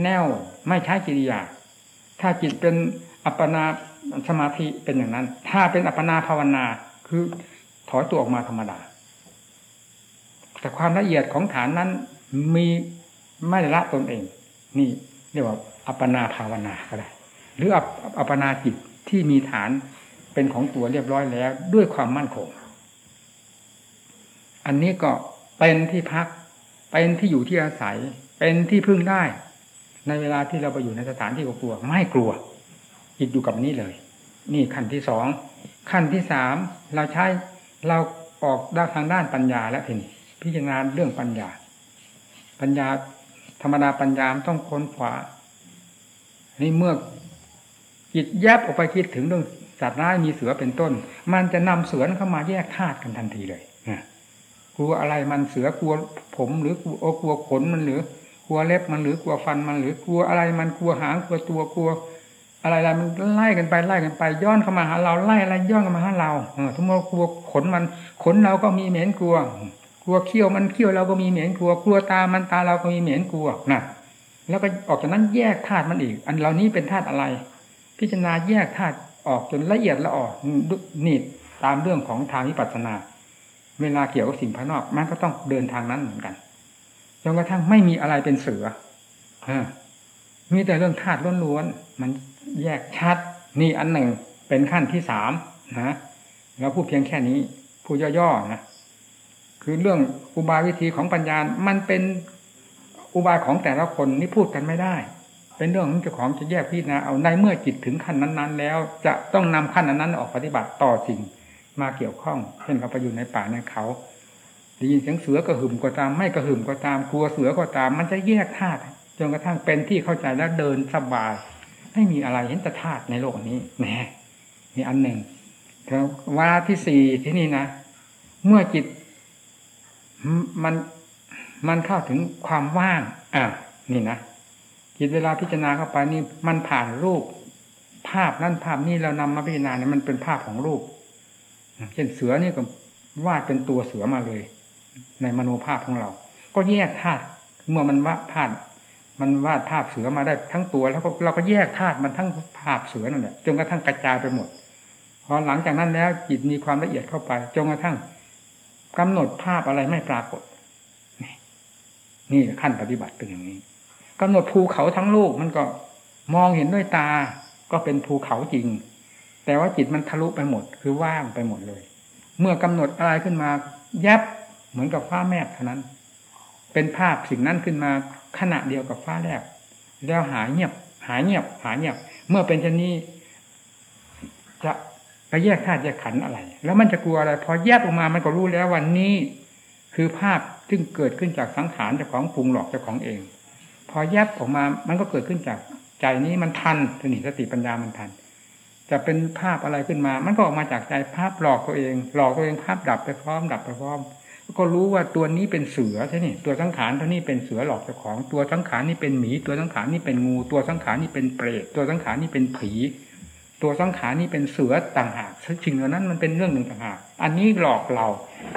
แน่วไม่ใช้กิริยา ถ้าจิตเป็นอัปปนาสมาธิเป็นอย่างนั้น ถ้าเป็นอัปปนาภาวนาคือถอยตัวออกมาธรรมดา แต่ความละเอียดของฐานนั้น มีไม่ละตนเอง นี่เรียกว่าอัปปนาภาวนาก็ได้ หรืออัปปนาจิตที่มีฐานเป็นของตัวเรียบร้อยแล้ว ด้วยความมั่นคง อันนี้ก็เป็นที่พัก เป็นที่อยู่ที่อาศัย เป็นที่พึ่งได้ ในเวลาที่เราไปอยู่ในสถานที่กลัว ไม่กลัวจิตอยู่กับนี้เลย นี่ขั้นที่สองขั้นที่สามเราใช้เราออกด้านทางด้านปัญญาแล้วทีนี้ พิจารณาเรื่องปัญญา ปัญญาธรรมดาปัญญาต้องค้นขวานี่เมื่อจิตแยบออกไปคิดถึงเรื่องสัตว์ร้ายมีเสือเป็นต้น มันจะนำเสือเข้ามาแยกธาตุกันทันทีเลยกลัวอะไรมันเสือกลัวผมหรือกลัวกลัวขนมันหรือกลัวเล็บมันหรือกลัวฟันมันหรือกลัวอะไรมันกลัวหางกลัวตัวกลัว อะไรอะไรมันไล่กันไปไล่กันไป ย้อนเข้ามาหาเราไล่อะไรย้อนเข้ามาหาเราเออทั้งหมดกลัวขนมันขนเราก็มีเหม็นกลัว ลัวเขี้ยวมันเขี้ยวเราก็มีเหม็นกลัวกลัวตามันตาเราก็มีเหม็นกลัวนะแล้วก็ออกจากนั้นแยกธาตุมันอีก อันเหล่านี้เป็นธาตุอะไร พิจารณาแยกธาตุออกจนละเอียดละออกนี่ตามเรื่องของทางวิปัสสนา เวลาเกี่ยวกับสิ่งภายนอกมันก็ต้องเดินทางนั้นเหมือนกันจนกระทั่งไม่มีอะไรเป็นเสือมีแต่เรื่องธาตุล้วนๆมันแยกชัด นี่อันหนึ่งเป็นขั้นที่สามนะแล้วพูดเพียงแค่นี้พูดย่อๆนะ คือเรื่องอุบายวิธีของปัญญา มันเป็นอุบายของแต่ละคนนี่พูดกันไม่ได้ เป็นเรื่องของเจ้าของจะแยกพิจารณาเอาในเมื่อจิตถึงขั้นนั้น ๆ แล้ว จะต้องนำขั้นนั้นๆออกปฏิบัติต่อสิ่งมาเกี่ยวข้องเช่นเราไปอยู่ในป่าในเขาได้ยินเสียงเสือกระหึ่มก็ตาม ไม่กระหึ่มก็ตามกลัวเสือก็ตาม มันจะแยกธาตุจนกระทั่งเป็นที่เข้าใจแล้วเดินสบายไม่มีอะไรเห็นแต่ธาตุในโลกนี้แหมนี่อันหนึ่งแล้ววาระที่สี่ที่นี่นะ เมื่อจิต มันมันเข้าถึงความว่าง อ่านี่นะจิตเวลาพิจารณาเข้าไปนี่มันผ่านรูป ภาพนั่นภาพนี้เรานำมาพิจารณาเนี่ยมันเป็นภาพของรูปเช่นเสือนี่ก็วาดเป็นตัวเสือมาเลย ในมโนภาพของเรา ก็แยกธาตุเมื่อมันวาดภาพมันวาดภาพเสือมาได้ทั้งตัว แล้วเราก็แยกธาตุมันทั้งภาพเสือนั่นแหละจนกระทั่งกระจายไปหมดพอหลังจากนั้นแล้วจิตมีความละเอียดเข้าไปจนกระทั่ง กำหนดภาพอะไรไม่ปรากฏ นี่ขั้นปฏิบัติเป็นอย่างนี้กำหนดภูเขาทั้งลูกมันก็มองเห็นด้วยตา ก็เป็นภูเขาจริง แต่ว่าจิตมันทะลุไปหมด คือว่างไปหมดเลย เมื่อกำหนดอะไรขึ้นมายับเหมือนกับฟ้าแมบเท่านั้น เป็นภาพสิ่งนั้นขึ้นมาขณะเดียวกับฟ้าแลบแล้วหายเงียบ หายเงียบ หายเงียบ เมื่อเป็นเช่นนี้จะ ไปแยกธาตุแยกขันอะไร แล้วมันจะกลัวอะไร พอแยกออกมามันก็รู้แล้ววันนี้ คือภาพซึ่งเกิดขึ้นจากสังขารเจ้าของปรุงหลอกเจ้าของเอง พอแยกออกมามันก็เกิดขึ้นจากใจนี้มันทันสนิสติปัญญามันทัน จะเป็นภาพอะไรขึ้นมา มันก็ออกมาจากใจภาพหลอกตัวเอง หลอกตัวเองภาพดับไปพร้อมดับไปพร้อมก็รู้ว่าตัวนี้เป็นเสือใช่ไหมตัวสังขารตัวนี้เป็นเสือหลอกเจ้าของ ตัวสังขารนี่เป็นหมี ตัวสังขารนี่เป็นงู ตัวสังขารนี่เป็นเปรต ตัวสังขารนี่เป็นผี ตัวสังขารนี่เป็นเสือต่างหากสิ่งเหล่านั้นมันเป็นเรื่องหนึ่งต่างหาก อันนี้หลอกเรา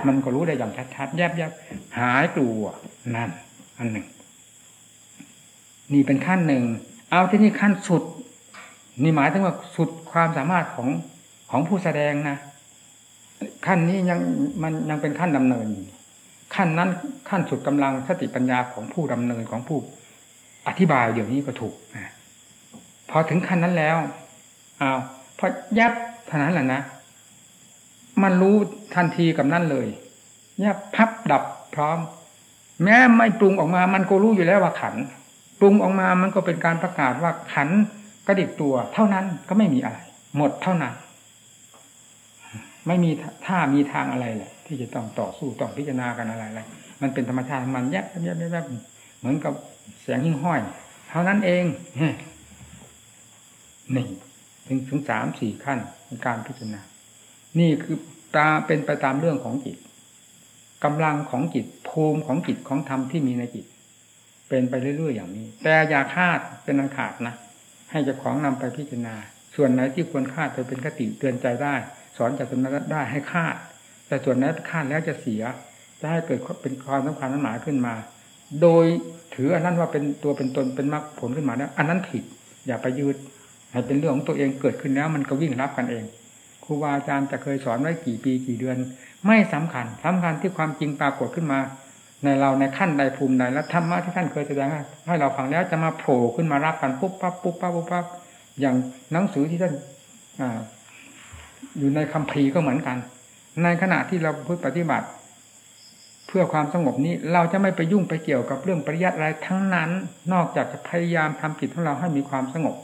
มันก็รู้ได้อย่างชัดๆแยบๆบหายกลัวนั่น อันหนึ่ง นี่เป็นขั้นหนึ่ง เอาที่นี่ขั้นสุด นี่หมายถึงว่าสุดความสามารถของของผู้แสดงนะ ขั้นนี้ยังมันยังเป็นขั้นดำเนิน ขั้นนั้นขั้นสุดกำลังสติปัญญาของผู้ดำเนินของผู้อธิบายเดี๋ยวนี้ก็ถูกนะพอถึงขั้นนั้นแล้ว อ้าวพอยับเท่านั้นแหละนะมันรู้ทันทีกับนั่นเลยยับพับดับพร้อม แม้ไม่ปรุงออกมา มันก็รู้อยู่แล้วว่าขันปรุงออกมามันก็เป็นการประกาศว่าขันกระดิกตัว เท่านั้นก็ไม่มีอะไร หมดเท่านั้น ไม่มีท่ามีทางอะไรแหละที่จะต้องต่อสู้ต้องพิจารณากันอะไรอะไรมันเป็นธรรมชาติมันแยบแยบแยบเหมือนกับแสงหิ้งห้อย เท่านั้นเองนี่ ถึงถึงสามสี่ขั้นในการพิจารณา นี่คือตาเป็นไปตามเรื่องของจิตกำลังของจิตภูมิของจิตของธรรมที่มีในจิต เป็นไปเรื่อยๆอย่างนี้ แต่อย่าคาดเป็นอันขาดนะ ให้เจ้าของนำไปพิจารณา ส่วนไหนที่ควรคาดไปเป็นคติเตือนใจได้ สอนจากตรงนั้นได้ให้คาด แต่ส่วนไหนคาดแล้วจะเสีย จะให้เกิดเป็นความสำคัญนั้นหมายขึ้นมา โดยถืออันนั้นว่าเป็นตัวเป็นตนเป็นมรรคผลขึ้นมาแล้วอันนั้นผิดอย่าไปยืด ให้เป็นเรื่องของตัวเองเกิดขึ้นแล้วมันก็วิ่งรับกันเองครูบาอาจารย์จะเคยสอนไว้กี่ปีกี่เดือน ไม่สำคัญสำคัญที่ความจริงปรากฏขึ้นมา ในเราในขั้นใดภูมิใดและธรรมะที่ท่านเคยแสดงให้เราฟังแล้วจะมาโผล่ขึ้นมารับกันปุ๊บปั๊บปุ๊บปั๊บปุ๊บปั๊บอย่างหนังสือที่ท่านออยู่ในคำพีก็เหมือนกัน ในขณะที่เราพูดปฏิบัติ เพื่อความสงบนี้เราจะไม่ไปยุ่งไปเกี่ยวกับเรื่องปริยัติอะไรทั้งนั้น นอกจากจะพยายามทำจิตของเราให้มีความสงบ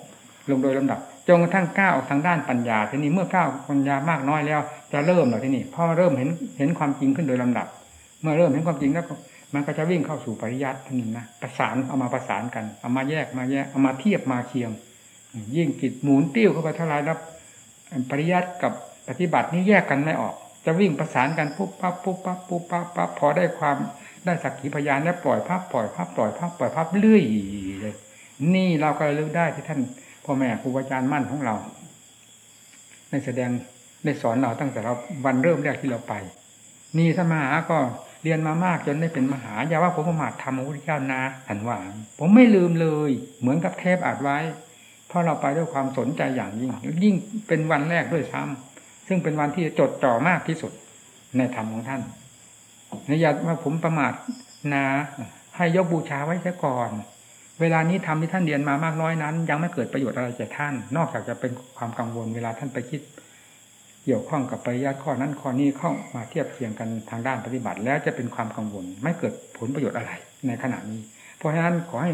ลงโดยลำดับจนกระทั่งก้าวทางด้านปัญญาทีนี้เมื่อก้าวปัญญามากน้อยแล้ว จะเริ่มแล้วทีนี้พอเริ่มเห็นเห็นความจริงขึ้นโดยลำดับ เมื่อเริ่มเห็นความจริงแล้วมันก็จะวิ่งเข้าสู่ปริยัติทีนี้นะประสานเอามาประสานกันเอามาแยกมาแยกเอามาเทียบมาเคียง ยิ่งจิตหมุนติ้วเข้าไปเท่าไรแล้วปริยัติกับปฏิบัตินี่แยกกันไม่ออก จะวิ่งประสานกันปุ๊บปั๊บปุ๊บปั๊บปุ๊บปั๊บปั๊บพอได้ความได้สักขีพยานแล้วปล่อยภาพปล่อยภาพปล่อยภาพปล่อยภาพเรื่อยเลยนี่เราก็เลือกได้ที่ท่าน พ่อแม่ครูอาจารย์มั่นของเราได้แสดงได้สอนเราตั้งแต่เราวันเริ่มแรกที่เราไป นี่ท่านมหาก็เรียนมามากจนได้เป็นมหาอย่าว่าผมประมาททำพระพุทธเจ้านะอันว่าผมไม่ลืมเลย เหมือนกับเทปอัดไว้ เพราะเราไปด้วยความสนใจอย่างยิ่ง ยิ่งเป็นวันแรกด้วยซ้ำซึ่งเป็นวันที่จดจ่อมากที่สุดในธรรมของท่านนอย่าว่าผมประมาทนะให้ยกบูชาไว้ซะก่อน เวลานี้ทำที่ท่านเรียนมามากน้อยนั้น ยังไม่เกิดประโยชน์อะไรแก่ท่าน นอกจากจะเป็นความกังวลเวลาท่านไปคิด เกี่ยวข้องกับปริยัติข้อนั้นข้อนี้เข้ามาเทียบเคียงกันทางด้านปฏิบัติ แล้วจะเป็นความกังวล ไม่เกิดผลประโยชน์อะไรในขณะนี้ เพราะฉะนั้นขอให้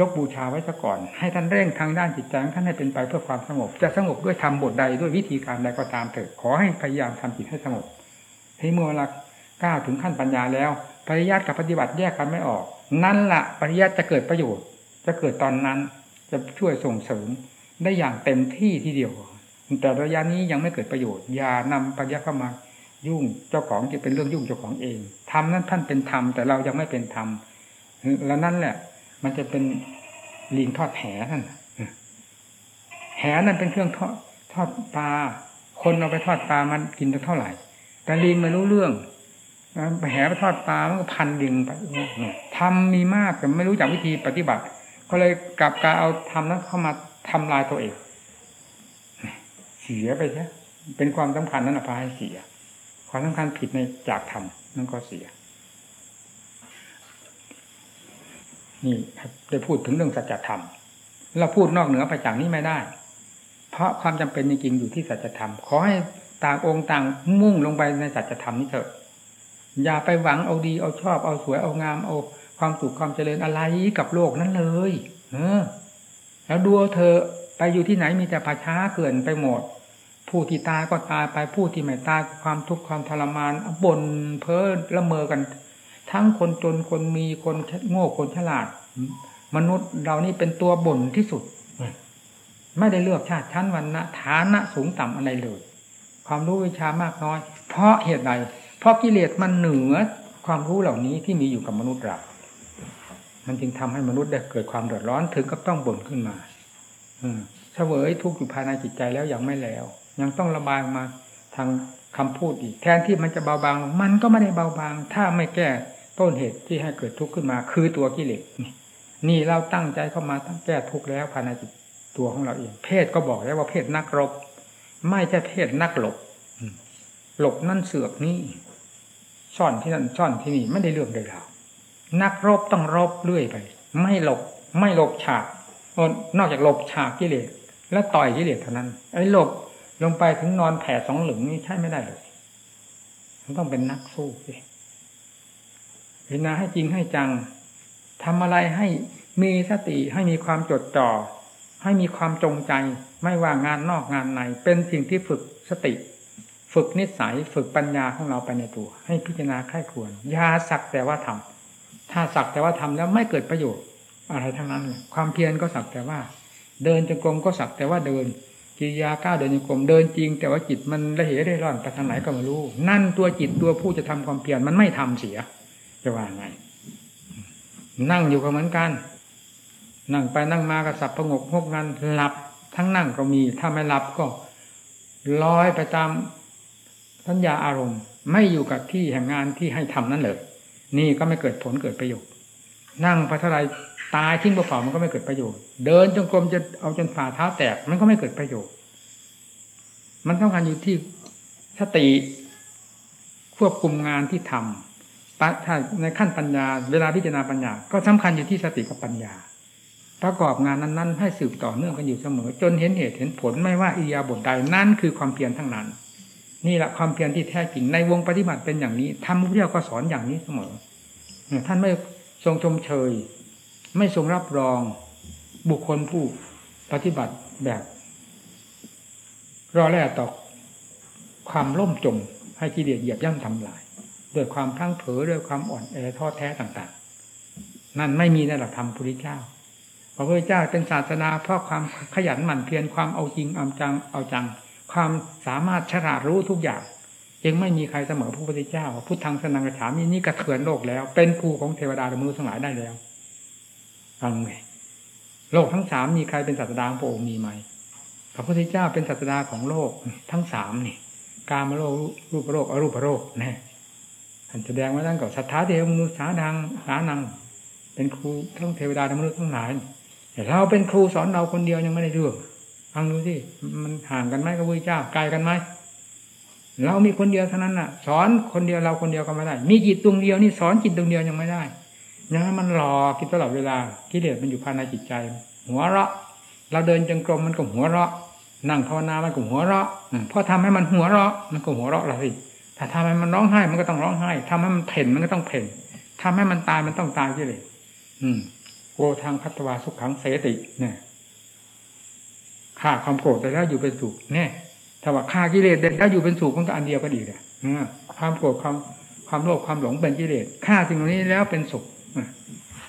ยกบูชาไว้ซะก่อน ให้ท่านเร่งทางด้านจิตใจท่านให้เป็นไปเพื่อความสงบ จะสงบด้วยทำบทใดด้วยวิธีการใดก็ตามเถิดขอให้พยายามทำจิตให้สงบให้เมื่อเวลาก้าวถึงขั้นปัญญาแล้วปริยัติกับปฏิบัติแยกกันไม่ออก นั่นละปริยัติจะเกิดประโยชน์ จะเกิดตอนนั้นจะช่วยส่งเสริมได้อย่างเต็มที่ทีเดียว แต่ระยะนี้ยังไม่เกิดประโยชน์ อย่านำปัญญาเข้ามายุ่งเจ้าของจะเป็นเรื่องยุ่งเจ้าของเองทำนั้นท่านเป็นธรรมแต่เรายังไม่เป็นธรรมแล้วนั่นแหละ มันจะเป็นลิงทอดแหนั่นแหนั่นเป็นเครื่องทอดทอดปลาคนเอาไปทอดปลามันกินเท่าไหร่ แต่ลิงไม่รู้เรื่อง ไปแหไปทอดปลามันก็พันลิงไปทำมีมากแต่ไม่รู้จักวิธีปฏิบัติ ก็เลยกลับการเอาทำนั้นเข้ามาทำลายตัวเองเสียไปใช่เป็นความสำคัญนั้นอภัยเสีย ความสำคัญผิดในจากธรรมนั่นก็เสีย นี่ได้พูดถึงเรื่องสัจธรรมเราพูดนอกเหนือไปจากนี้ไม่ได้ เพราะความจำเป็นจริงๆอยู่ที่สัจธรรม ขอให้ต่างองค์ต่างมุ่งลงไปในสัจธรรมนี้เถอะ อย่าไปหวังเอาดีเอาชอบเอาสวยเอางามเอาความสุขความเจริญอะไรกับโลกนั้นเลย เออ แล้วดูเธอไปอยู่ที่ไหนมีแต่ป่าช้าเกินไปหมด ผู้ที่ตายก็ตายไปผู้ที่ไม่ตายความทุกข์ความทรมานบ่นเพ้อละเมอกัน ทั้งคนจนคนมีคนโง่คนฉลาด มนุษย์เรานี่เป็นตัวบ่นที่สุด ไม่ได้เลือกชาติชั้นวันนะฐานะสูงต่ำอะไรเลย ความรู้วิชามากน้อย เพราะเหตุใด เพราะกิเลสมันเหนือความรู้เหล่านี้ที่มีอยู่กับมนุษย์เรา มันจึงทำให้มนุษย์ได้เกิดความเดือดร้อนถึงกับต้องบ่นขึ้นมา อืมเสวยทุกข์อยู่ภายในจิตใจแล้วยังไม่แล้ว ยังต้องระบายมาทางคำพูดอีก แทนที่มันจะเบาบาง มันก็ไม่ได้เบาบาง ถ้าไม่แก้ต้นเหตุที่ให้เกิดทุกข์ขึ้นมา คือตัวกิเลสนี่นี่เราตั้งใจเข้ามาตั้งแก้ทุกข์แล้วภายในจิตตัวของเราเอง เพศก็บอกแล้วว่าเพศนักรบ ไม่ใช่เพศนักหลบหลบนั่นเสือกนี่ ซ่อนที่นั่นซ่อนที่นี่ไม่ได้เรื่องใดรานักรบต้องรบเรื่อยไป ไม่หลบไม่หลบฉากนอกจากหลบฉากกิเลสแล้วต่อยกิเลสเท่านั้นไอ้หลบลงไปถึงนอนแผ่สองหลึงนี่ใช่ไม่ได้เลยมันต้องเป็นนักสู้สิพิจารณาให้จริงให้จังทำอะไรให้มีสติให้มีความจดจ่อ ให้มีความจงใจ ไม่ว่างานนอกงานใน เป็นสิ่งที่ฝึกสติ ฝึกนิสัยฝึกปัญญาของเราไปในตัว ให้พิจารณาค่ายควรยาสักแต่ว่าทำถ้าสักแต่ว่าทำแล้วไม่เกิดประโยชน์อะไรทั้งนั้นความเพียรก็สักแต่ว่า เดินจงกรมก็สักแต่ว่าเดินกิริยาก้าวเดินจงกรมเดินจริง แต่ว่าจิตมันละเหยได้ร่อนไปทางไหนก็ไม่รู้ นั่นตัวจิตตัวผู้จะทำความเพียรมันไม่ทำเสีย จะว่าไง นั่งอยู่ก็เหมือนกันนั่งไปนั่งมากับสับประงกพวกนั้นหลับทั้งนั่งก็มีถ้าไม่หลับก็ลอยไปตาม สัญญาอารมณ์ไม่อยู่กับที่แห่งงานที่ให้ทำนั่นเลยนี่ก็ไม่เกิดผลเกิดประโยชน์ นั่งไปเท่าไรตายทิ้งเปล่ามันก็ไม่เกิดประโยชน์ เดินจงกรมจะเอาจนฝ่าเท้าแตกมันก็ไม่เกิดประโยชน์ มันต้องการอยู่ที่สติควบคุมงานที่ทำถ้าในขั้นปัญญา เวลาพิจารณาปัญญา ก็สำคัญอยู่ที่สติกับปัญญา ประกอบงานนั้น ๆ ให้สืบต่อเนื่องกันอยู่เสมอ จนเห็นเหตุเห็นผลไม่ว่าอิยาบทใดนั่นคือความเพียรทั้งนั้น นี่แหละความเพียรที่แท้จริงในวงปฏิบัติเป็นอย่างนี้ทำพระพุทธเจ้าก็สอนอย่างนี้เสมอท่านไม่ทรงชมเชย ไม่ทรงรับรองบุคคลผู้ปฏิบัติแบบรอแล่ต่อความล่มจมให้กิเลสเหยียบย่ำทำลายด้วยความพังเผลอด้วยความอ่อนแอท้อแท้ต่างๆ นั่นไม่มีในหลักธรรมพุทธเจ้าพระพุทธเจ้าเป็นศาสนาเพราะความขยันหมั่นเพียรความเอาจริงเอาจังเอาจัง ความสามารถฉลาดรู้ทุกอย่างยังไม่มีใครเสมอพระพุทธเจ้าพุทธังสนังกระฉามีนี่กระเทือนโลกแล้ว เป็นภูของเทวดาและมนุษย์ทั้งหลายได้แล้วฟังไหมโลกทั้งสามมีใครเป็นศาสดาของพระองค์มีไหมพระพุทธเจ้าเป็นศาสดาของโลกทั้งสามนี่ กามโลกรูปโลกอรูปโลกนะท่านแสดงไว้ตั้งก่อนสัทธาเทวมนุษย์สาดังสานัง เป็นครูทั้งเทวดาและมนุษย์ทั้งหลายแต่เราเป็นครูสอนเราคนเดียวยังไม่ได้เรื่อง ฟังดูสิมันห่างกันไหมกับพระเจ้าไกลกันไหมเรามีคนเดียวเท่านั้นน่ะ สอนคนเดียวเราคนเดียวก็ไม่ได้ มีจิตดวงเดียวนี่สอนจิตดวงเดียวยังไม่ได้ยังมันหลอกกินตลอดเวลากิเลสมันอยู่ภายในจิตใจ หัวเราะ เราเดินจงกรมมันก็หัวเราะ นั่งภาวนามันก็หัวเราะพอทำให้มันหัวเราะ มันก็หัวเราะละสิถ้าทำให้มันร้องไห้มันก็ต้องร้องไห้ทำให้มันเพ่นมันก็ต้องเพ่นทำให้มันตายมันต้องตายที่เลยอืมโกทางพัตวาสุขขังเสติเนี่ย ฆ่าความโกรธได้แล้วอยู่เป็นสุขเนี่ยถ้าว่าฆ่ากิเลสได้แล้วอยู่เป็นสุขมันก็อันเดียวก็ดีเลยความโกรธความความโลภความหลงเป็นกิเลสฆ่าสิ่งเหล่านี้แล้วเป็นสุข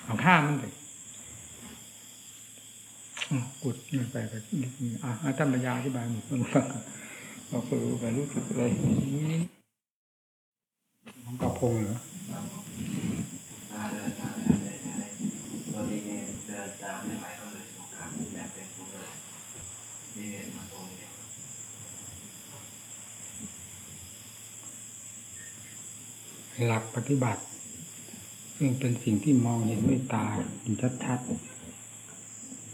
เอาฆ่ามันเลยอืมกุดนี่ไปไปอะอาจารย์ปัญญาอธิบายหมดฟังฟังเราก็รู้ไปรู้สึกเลยนี่ของกระพงเหรอ หลักปฏิบัติ ซึ่งเป็นสิ่งที่มองเห็นด้วยตาเห็นชัด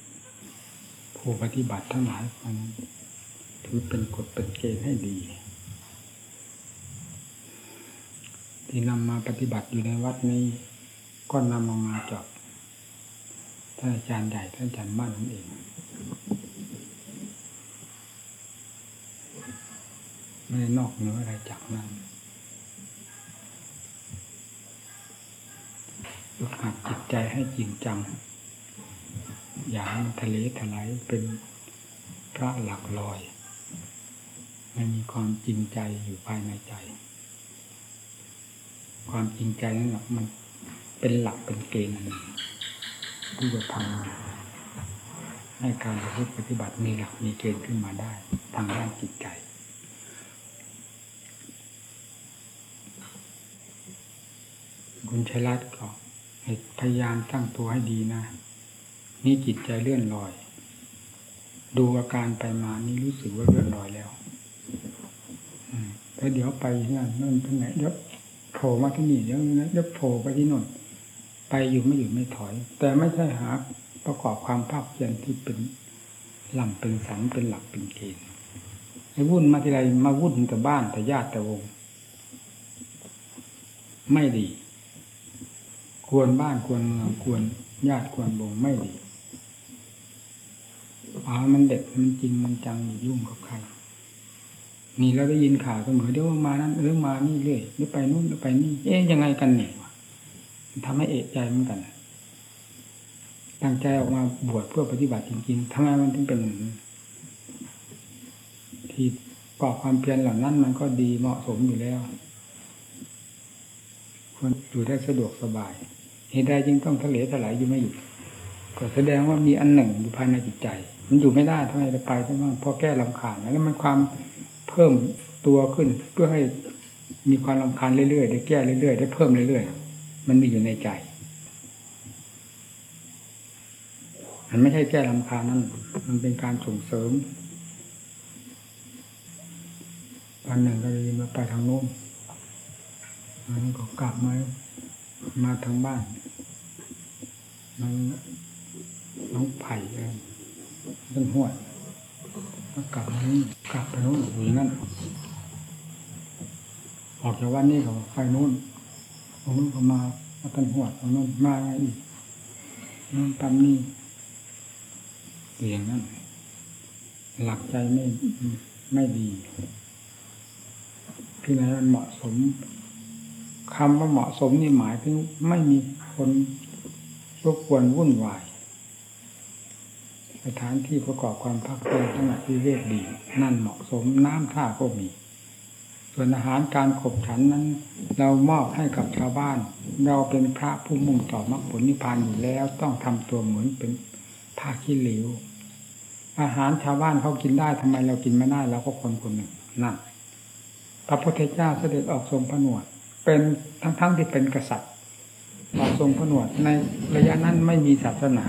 ๆผู้ปฏิบัติทั้งหลายคนถือเป็นกฎเป็นเกณฑ์ให้ดี ที่นำมาปฏิบัติอยู่ในวัดนี้ ก็นำมามาจากท่านอาจารย์ใหญ่ท่านอาจารย์มั่นนั่นเองไม่ได้นอกเหนืออะไรจากนั้น ฝึกหัดจิตใจให้จริงจัง อย่าให้มันทะเลถลายเป็นพระหลักลอยไม่มีความจริงใจอยู่ภายในใจ ความจริงใจนั่นแหละมันเป็นหลักเป็นเกณฑ์หนึ่งที่จะทำให้การประพฤติปฏิบัติมีหลักมีเกณฑ์ขึ้นมาได้ ทางด้านจิตใจคุณชัยรัตน์ก็ พยายามตั้งตัวให้ดีนะ นี่จิตใจเลื่อนลอย ดูอาการไปมานี่รู้สึกว่าเลื่อนลอยแล้วแล้วเดี๋ยวไปนั่นนั่นที่ไหนเดี๋ยวโผล่มาที่นี่เดี๋ยวนั้นเดี๋ยวโผล่ไปที่โน่นไปอยู่ไม่อยู่ไม่ถอย แต่ไม่ใช่หาประกอบความภาคเพียรที่เป็นหลังเป็นสันเป็นหลักเป็นเกณฑ์ไอ้วุ่นมาที่ไรมาวุ่นแต่บ้านแต่ญาติแต่วง ไม่ดี ควรบ้านควรเมืองควรญาติควรวงไม่ดีอ๋อมันเด็ดมันจริงมันจังยุ่งกับใครนี่เราได้ยินข่าวเสมอเดี๋ยวมานั้นเรื่อมานี่เรื่อยหรือไปนู่นหรือไปนี่ เอ๊ยยังไงกันเนี่ยวะมันทำให้เอะใจเหมือนกันตั้งใจออกมาบวชเพื่อปฏิบัติจริงๆทำไมมันถึงเป็นอย่างนี้ที่ก่อความเพียรเหล่านั้น มันก็ดีเหมาะสมอยู่แล้วควรอยู่ได้สะดวกสบาย เหตุใดจึงต้องทะเลถลายอยู่ไม่หยุดก็แสดงว่ามีอันหนึ่งอยู่ภายในจิตใจ มันอยู่ไม่ได้ทำไมจะไปทั้งนั้นเพราะแก้ลำคาญแล้วมันความเพิ่มตัวขึ้นเพื่อให้มีความลำคาญเรื่อยๆได้แก้เรื่อยๆได้เพิ่มเรื่อยๆมันมีอยู่ในใจมันไม่ใช่แก้ลำคาญนั่นมันเป็นการส่งเสริมวันหนึ่งก็เลยมาไปทางโน้นมันก็กลับมา มาทางบ้านน้องน้องไผ่เองต้นห้วยก็กลับนี่กลับไปโน้นอยู่างนั้นออกจากวันนี้ก็ไปโน้นตรงนู้นก็มาต้นห้วยตรงนู้นมาอีกนู้นปั๊มนี่อย่างนั้น หลักใจไม่ไม่ดีที่ไหนมันเหมาะสม คำว่าเหมาะสมนี่หมายถึงไม่มีคนรบกวนวุ่นวายสถานที่ประกอบความพักผ่อนขณะที่เรียกดี นั่นเหมาะสมน้ำท่าก็มี ส่วนอาหารการขบฉันนั้น เรามอบให้กับชาวบ้าน เราเป็นพระผู้มุ่งต่อมรรคผลนิพพานอยู่แล้วต้องทำตัวเหมือนเป็นผ้าขี้เหลวอาหารชาวบ้านเขากินได้ทำไมเรากินไม่ได้เราก็คนคนหนึ่งนั่นพระพุทธเจ้าเสด็จออกทรงผนวด เป็นทั้งๆทที่เป็นกษัตริย์ออกทรงผนวดในระยะนั้นไม่มีศาสนา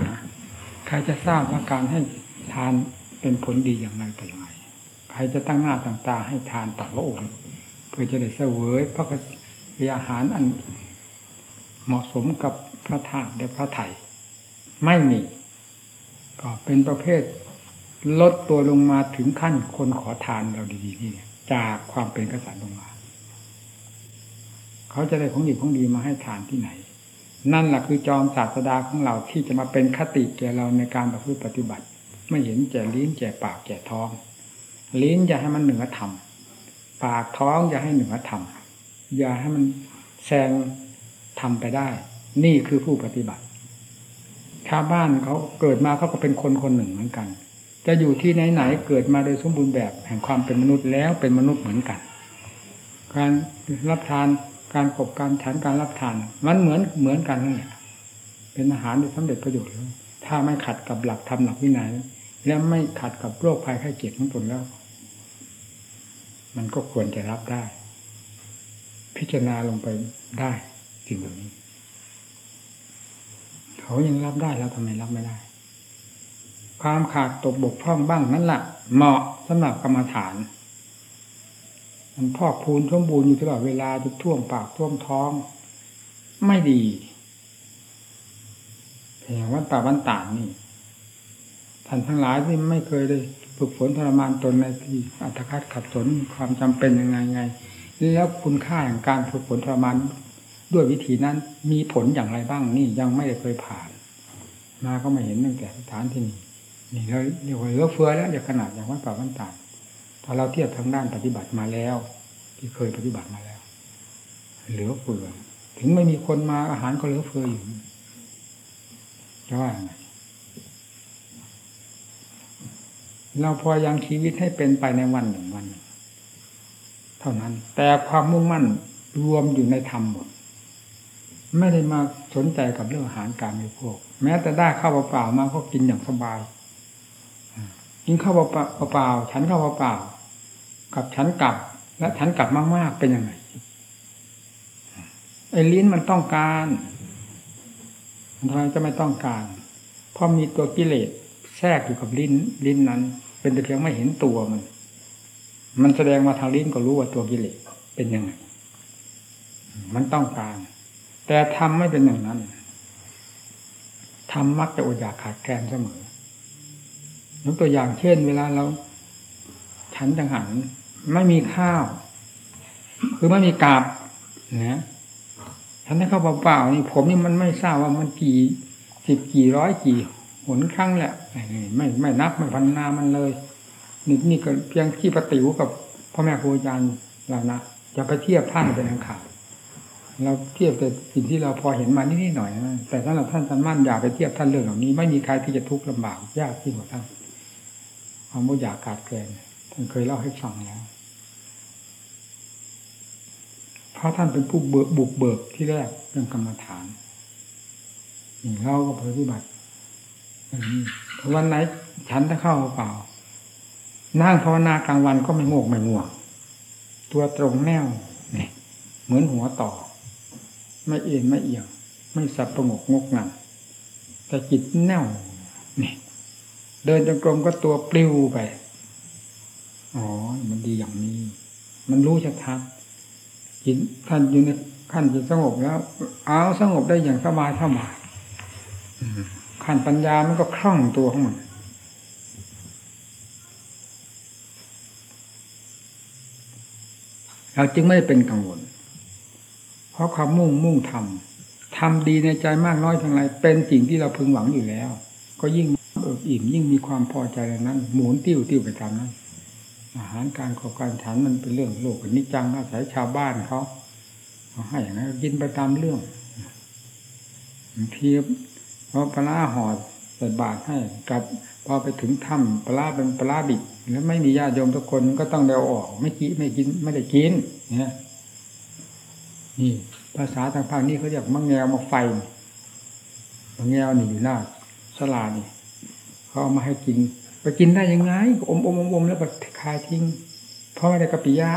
ใครจะทราบว่าการให้ทานเป็นผลดีอย่างไรต่อย่างไรใครจะตั้งหน้าต่างตาให้ทานต่อพระองค์เพื่อจะได้เสวยพระกษอาหารอันเหมาะสมกับพระธาตุและพระไถ่ไม่มี ก็เป็นประเภทลดตัวลงมาถึงขั้นคนขอทานเราดีๆนี่จากความเป็นกษัตริย์ลงมา เขาจะได้ของดีของดีมาให้ทานที่ไหน นั่นแหละคือจอมศาสดาของเราที่จะมาเป็นคติแก่เราในการประพฤติปฏิบัติ ไม่เห็นแก่ลิ้นแก่ปากแก่ท้อง ลิ้นอย่าให้มันเหนือธรรมปากท้องอย่าให้เหนือธรรมอย่าให้มันแซงทำไปได้ นี่คือผู้ปฏิบัติ ชาวบ้านเขาเกิดมาเขาก็เป็นคนคนหนึ่งเหมือนกัน จะอยู่ที่ไหนๆเกิดมาโดยสมบูรณ์แบบแห่งความเป็นมนุษย์แล้วเป็นมนุษย์เหมือนกัน การรับทาน การขบการฉันการรับทาน มันเหมือนเหมือนกันนั่นแหละเป็นอาหารที่สำเร็จประโยชน์แล้วถ้าไม่ขัดกับหลักธรรมหลักวินัยและไม่ขัดกับโรคภัยไข้เจ็บของตนแล้ว มันก็ควรจะรับได้ พิจารณาลงไปได้สิ่งเหล่านี้ เขายังรับได้แล้วทำไมรับไม่ได้ ความขาดตกบกพร่องบ้างนั่นแหละเหมาะสำหรับกรรมฐาน มันพอกพูนสมบูรณ์อยู่ตลอดเวลาจะท่วมปากท่วมท้อง ไม่ดีอย่างวัดป่าวันต่างนี่ท่านทั้งหลายที่ไม่เคยได้ฝึกฝนทรมานตนในที่อัตคัดขัดสนความจำเป็นยังไงไง แล้วคุณค่าแห่งการฝึกฝนทรมานด้วยวิธีนั้นมีผลอย่างไรบ้างนี่ยังไม่ได้เคยผ่าน มาก็ไม่เห็นตั้งแต่สถานที่นี่นี่เราเรียกว่าเหลือเฟือแล้วอย่าขนาดอย่างวัดป่าวันต่าง ถ้าเราเทียบทางด้านปฏิบัติมาแล้ว ที่เคยปฏิบัติมาแล้ว เหลือเฟือถึงไม่มีคนมาอาหารก็เหลือเฟืออยู่จะว่าไงเราพอยังชีวิตให้เป็นไปในวันหนึ่งวัน เท่านั้น แต่ความมุ่งมั่นรวมอยู่ในธรรมหมด ไม่ได้มาสนใจกับเรื่องอาหารการบริโภคแม้แต่ได้ข้าวเปล่ามาก็กินอย่างสบายกินข้าวเปล่าฉันข้าวเปล่า กับฉันกลับ และฉันกลับมากๆเป็นยังไงไอ้ลิ้นมันต้องการทำไมจะไม่ต้องการ เพราะมีตัวกิเลสแทรกอยู่กับลิ้น ลิ้นนั้น เป็นแต่เพียงไม่เห็นตัวมัน มันแสดงมาทางลิ้นก็รู้ว่าตัวกิเลสเป็นยังไง มันต้องการ แต่ทำไม่เป็นอย่างนั้นทำมักจะอดอยากขาดแคลนเสมอยกตัวอย่างเช่น เวลาเราฉันจังหัน ไม่มีข้าว คือไม่มีกาบนะฉันถ้าข้าเปล่าๆนี่ผมนี่มันไม่ทราบว่ามันกี่สิบกี่ร้อยกี่หนครั้งแหละไม่ไม่นับไม่พันนามันเลยนี่นี่ก็เพียงขี้ปฏิวกับพ่อแม่ครูอาจารย์เรานะจะไปเทียบท่านเป็นทางขาดเราเทียบแต่สิ่งที่เราพอเห็นมานิดหน่อยนะแต่สำหรับท่านท่านมั่นอย่าไปเทียบท่านเรื่องเหล่านี้ ไม่มีใครที่จะทุกข์ลำบากยากที่กว่าท่านความไม่อยากขาดแคลน เคยเล่าให้ฟังแล้วเพราะท่านเป็นผู้เบิกบุกเบิกที่แรกเรื่องกรรมฐานเราก็ปฏิบัติวันไหนฉันถ้าเข้าเปล่า นั่งภาวนากลางวันก็ไม่งกไม่ง่วง ตัวตรงแนวนี่เหมือนหัวต่อ ไม่เอ็นไม่เอียง ไม่สับประงกงกงันแต่จิตแน่วนี่เดินจงกรมก็ตัวปลิวไป อ๋อ มันดีอย่างนี้ มันรู้ชัดชัดจิตท่านอยู่ในขั้นจิตสงบแล้ว เอาสงบได้อย่างสบายสบายขั้นปัญญามันก็คล่องตัวของมันเราจึงไม่เป็นกังวล เพราะความมุ่งมุ่งทำทำดีในใจมากน้อยเพียงไรเป็นสิ่งที่เราพึงหวังอยู่แล้ว ก็ยิ่งเอิบอิ่มยิ่งมีความพอใจนั้น หมุนติ้วติ้วไปตามนั้น อาหารการขอการฉันมันเป็นเรื่องโลกนิจังอาศัยชาวบ้านเขาเขาให้อย่างนั้นกินไปตามเรื่องบางทีพอปลาห่อใส่บาตรให้กับพอไปถึงถ้ำปลาเป็นปลาบิดแล้วไม่มีญาติโยมทุกคนก็ต้องเดาออก ไม่กินไม่กินไม่ได้กินเนี่ยนี่ ภาษาทางภาคนี้เขาเรียกมะแงวมะไฟมะแงวนี่อยู่หน้าสลานี่เขาเอามาให้กิน ไปกินได้ยังไงอมอมอมอมแล้วก็คายทิ้ง เพราะไม่ได้กะปิยะ